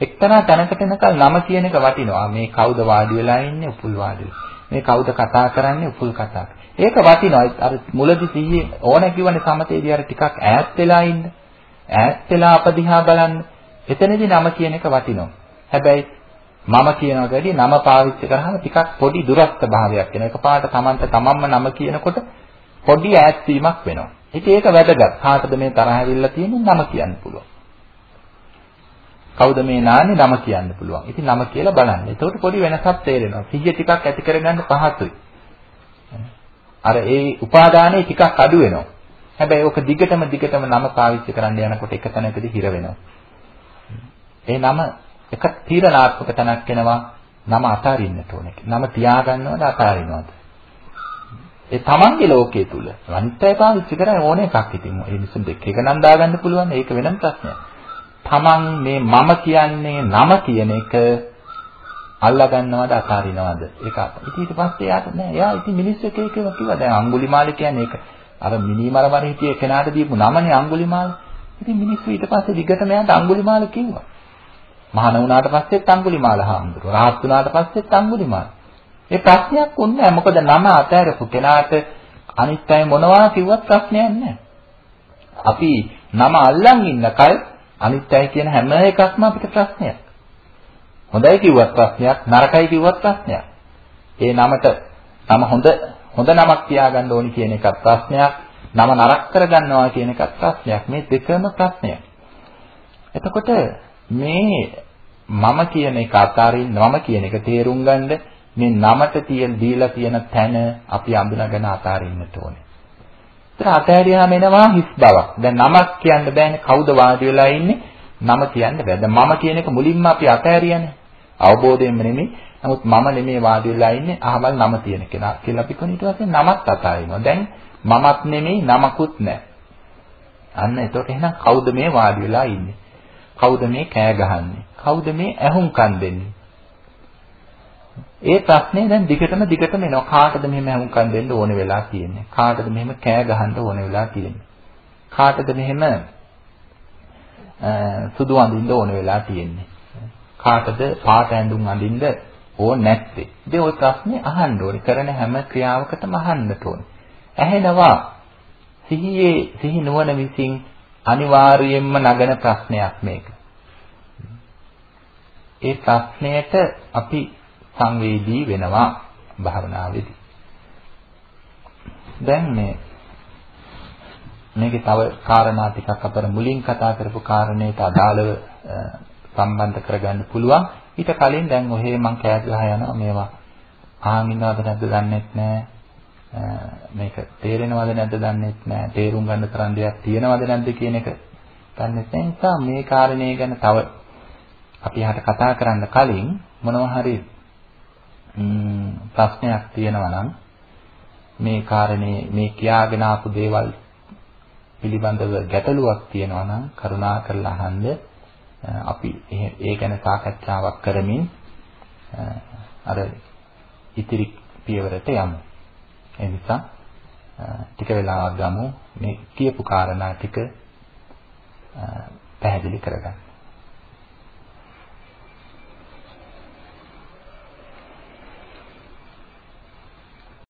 එක්තරා තැනකට එනකල් නම කියන එක වටිනවා. මේ කවුද වාඩි වෙලා ඉන්නේ උපුල් වාඩි මේ කවුද කතා කරන්නේ උපුල් කතා. ඒක වටිනවා. අර මුලදි සිහියේ ඕන කිව්වනේ සමතේදී අර ටිකක් ඈත් වෙලා ඉන්න. ඈත් වෙලා අපදිහා බලන්න. එතනදී නම කියන එක වටිනවා. හැබැයි මම කියනකට වැඩිය නම පාවිච්චි කරාම ටිකක් පොඩි දුරස්ත භාවයක් එනවා. එකපාරට Tamanta තමන්ම නම කියනකොට පොඩි ඈත් වීමක් වෙනවා. ඉතින් ඒක වැදගත්. කාටද මේ තරහ ඇවිල්ලා තියෙන්නේ නම කියන්න පුළුවන්. කවුද මේ නාන්නේ නම කියන්න පුළුවන්. ඉතින් නම කියලා බලන්න. එතකොට පොඩි වෙනසක් තේරෙනවා. සිහිය ටිකක් ඇති කරගන්න පහසුයි. අර ඒ උපාදානයේ ටිකක් අඩු වෙනවා. හැබැයි ඕක දිගටම දිගටම නම පාවිච්චි කරන්න යනකොට එක තැනකදී හිර වෙනවා. ඒ නම එක තීරණාත්මක තැනක් වෙනවා නම අතාරින්නට ඕනේ. නම තියාගන්නවද අතාරිනවද? ඒ තමන්ගේ ලෝකයේ තුල අනිත්‍යය පාවිච්චි කරන ඕන එකක් ඉතින් ඒ මිනිස්සුන් දෙක එක නම් දාගන්න පුළුවන් ඒක වෙනම ප්‍රශ්නයක්. තමන් මේ මම කියන්නේ නම කියන එක අල්ලා ගන්නවද අතාරිනවද? ඒක ඉතින් ඊට පස්සේ යාට නෑ. එයා ඉතින් මිනිස්සු එක එක කිව්වා. දැන් අඟුලිමාල කියන්නේ ඒක. අර මිනිමර මර හිටියේ කෙනාට දීපු නමනේ අඟුලිමාල ඉතින් මිනිස්සු ඊට පස්සේ දිගටම යාට අඟුලිමාල කිව්වා. මහාන වුණාට පස්සෙත් අඟුලිමාල හාමුදුරුවෝ. රාහත් වුණාට පස්සෙත් අඟුලිමාල ඒ ප්‍රශ්නයක් උන්නේ නැහැ මොකද නම අතහැරපු කෙනාට අනිත් අය මොනවා කිව්වත් ප්‍රශ්නයක් නැහැ අපි නම අල්ලන් ඉන්නකල් අනිත් අය කියන හැම එකක්ම අපිට ප්‍රශ්නයක්. හොඳයි කිව්වත් ප්‍රශ්නයක්, නරකයි කිව්වත් ප්‍රශ්නයක්. ඒ නමට නම හොඳ හොඳ නමක් තියාගන්න ඕනි කියන එකත් ප්‍රශ්නයක්. නම නරක කරගන්නවා කියන එකත් ප්‍රශ්නයක්. මේ දෙකම ප්‍රශ්නයක්. එතකොට මේ මම කියන එක අතාරින් මම කියන එක තේරුම් ගන්න මේ නමට තියෙන දීලා තියෙන තැන අපි අඳුනගෙන අතාරින්නට ඕනේ. ඒතර අතහැරියාම එනවා හිස් බවක්. දැන් නමක් කියන්න බෑනේ කවුද වාඩි වෙලා ඉන්නේ? නම කියන්න බෑ. දැන් මම කියන එක මුලින්ම අපි අතහැරියානේ. අවබෝධයෙන්ම නෙමෙයි නමුත් මම නෙමේ වාඩි වෙලා ඉන්නේ අහවල් නම තියෙන කෙනා කියලා අපි කොහොමද ඊට පස්සේ නමත් අතාරිනවා. දැන් මමත් නෙමෙයි නමකුත් නැහැ. අන්න එතකොට එහෙනම් කවුද මේ වාඩි වෙලා ඉන්නේ? කවුද මේ කෑ ගහන්නේ? කවුද මේ ඇහුම්කන් දෙන්නේ? ඒ ප්‍රශ්නේ දැන් දිගටම දිගටම එනවා. කාටද මෙහෙම ඇහුම්කන් දෙන්න ඕන වෙලා තියෙන්නේ? කාටද මෙහෙම කෑ ගහන්න ඕන වෙලා තියෙන්නේ? කාටද මෙහෙම සුදු අඳින්න ඕන වෙලා තියෙන්නේ? කාටද පාට ඇඳුම් අඳින්න ඕන නැත්තේ? ඉතින් ওই ප්‍රශ්නේ අහන්න ඕනේ. කරන හැම ක්‍රියාවකටම අහන්නට ඕනේ. ඇහෙනවා සිහියේ සිහි නුවණ විසින් අනිවාර්යයෙන්ම නගන ප්‍රශ්නයක් මේක. ඒ ප්‍රශ්නයට අපි සංවේදී වෙනවා භාවනාවේදී. දැන් මේ මේකේ තව කාරණා ටිකක් අපර මුලින් කතා කරපු කාරණේට අදාළව සම්බන්ධ කරගන්න පුළුවන්. ඊට කලින් දැන් ඔහේ මං කෑ ගහ යනවා මේවා ආන් ඉන්නවද නැද්ද දන්නෙත් නෑ. මේක තේරෙනවද නැද්ද දන්නෙත් නෑ. තේරුම් ගන්න තරම් දෙයක් තියෙනවද නැද්ද කියන එක දන්නෙත් නෑ. නිසා මේ කාරණේ ගැන තව අපි යහට කතා කරන්න කලින් මොනවා හරි ප්‍රශ්නයක් තියෙනවා නම් මේ කාරණේ මේ කියාගෙන ආපු දේවල් පිළිබඳව ගැටලුවක් තියෙනවා නම් කරුණා කරලා අහන්න අපි ඒ ගැන සාකච්ඡාවක් කරමින් අර ඉතිරි පියවරට යමු. ඒ නිසා ටික වෙලාවක් ගමු මේ කියපු කාරණා ටික පැහැදිලි කරගන්න.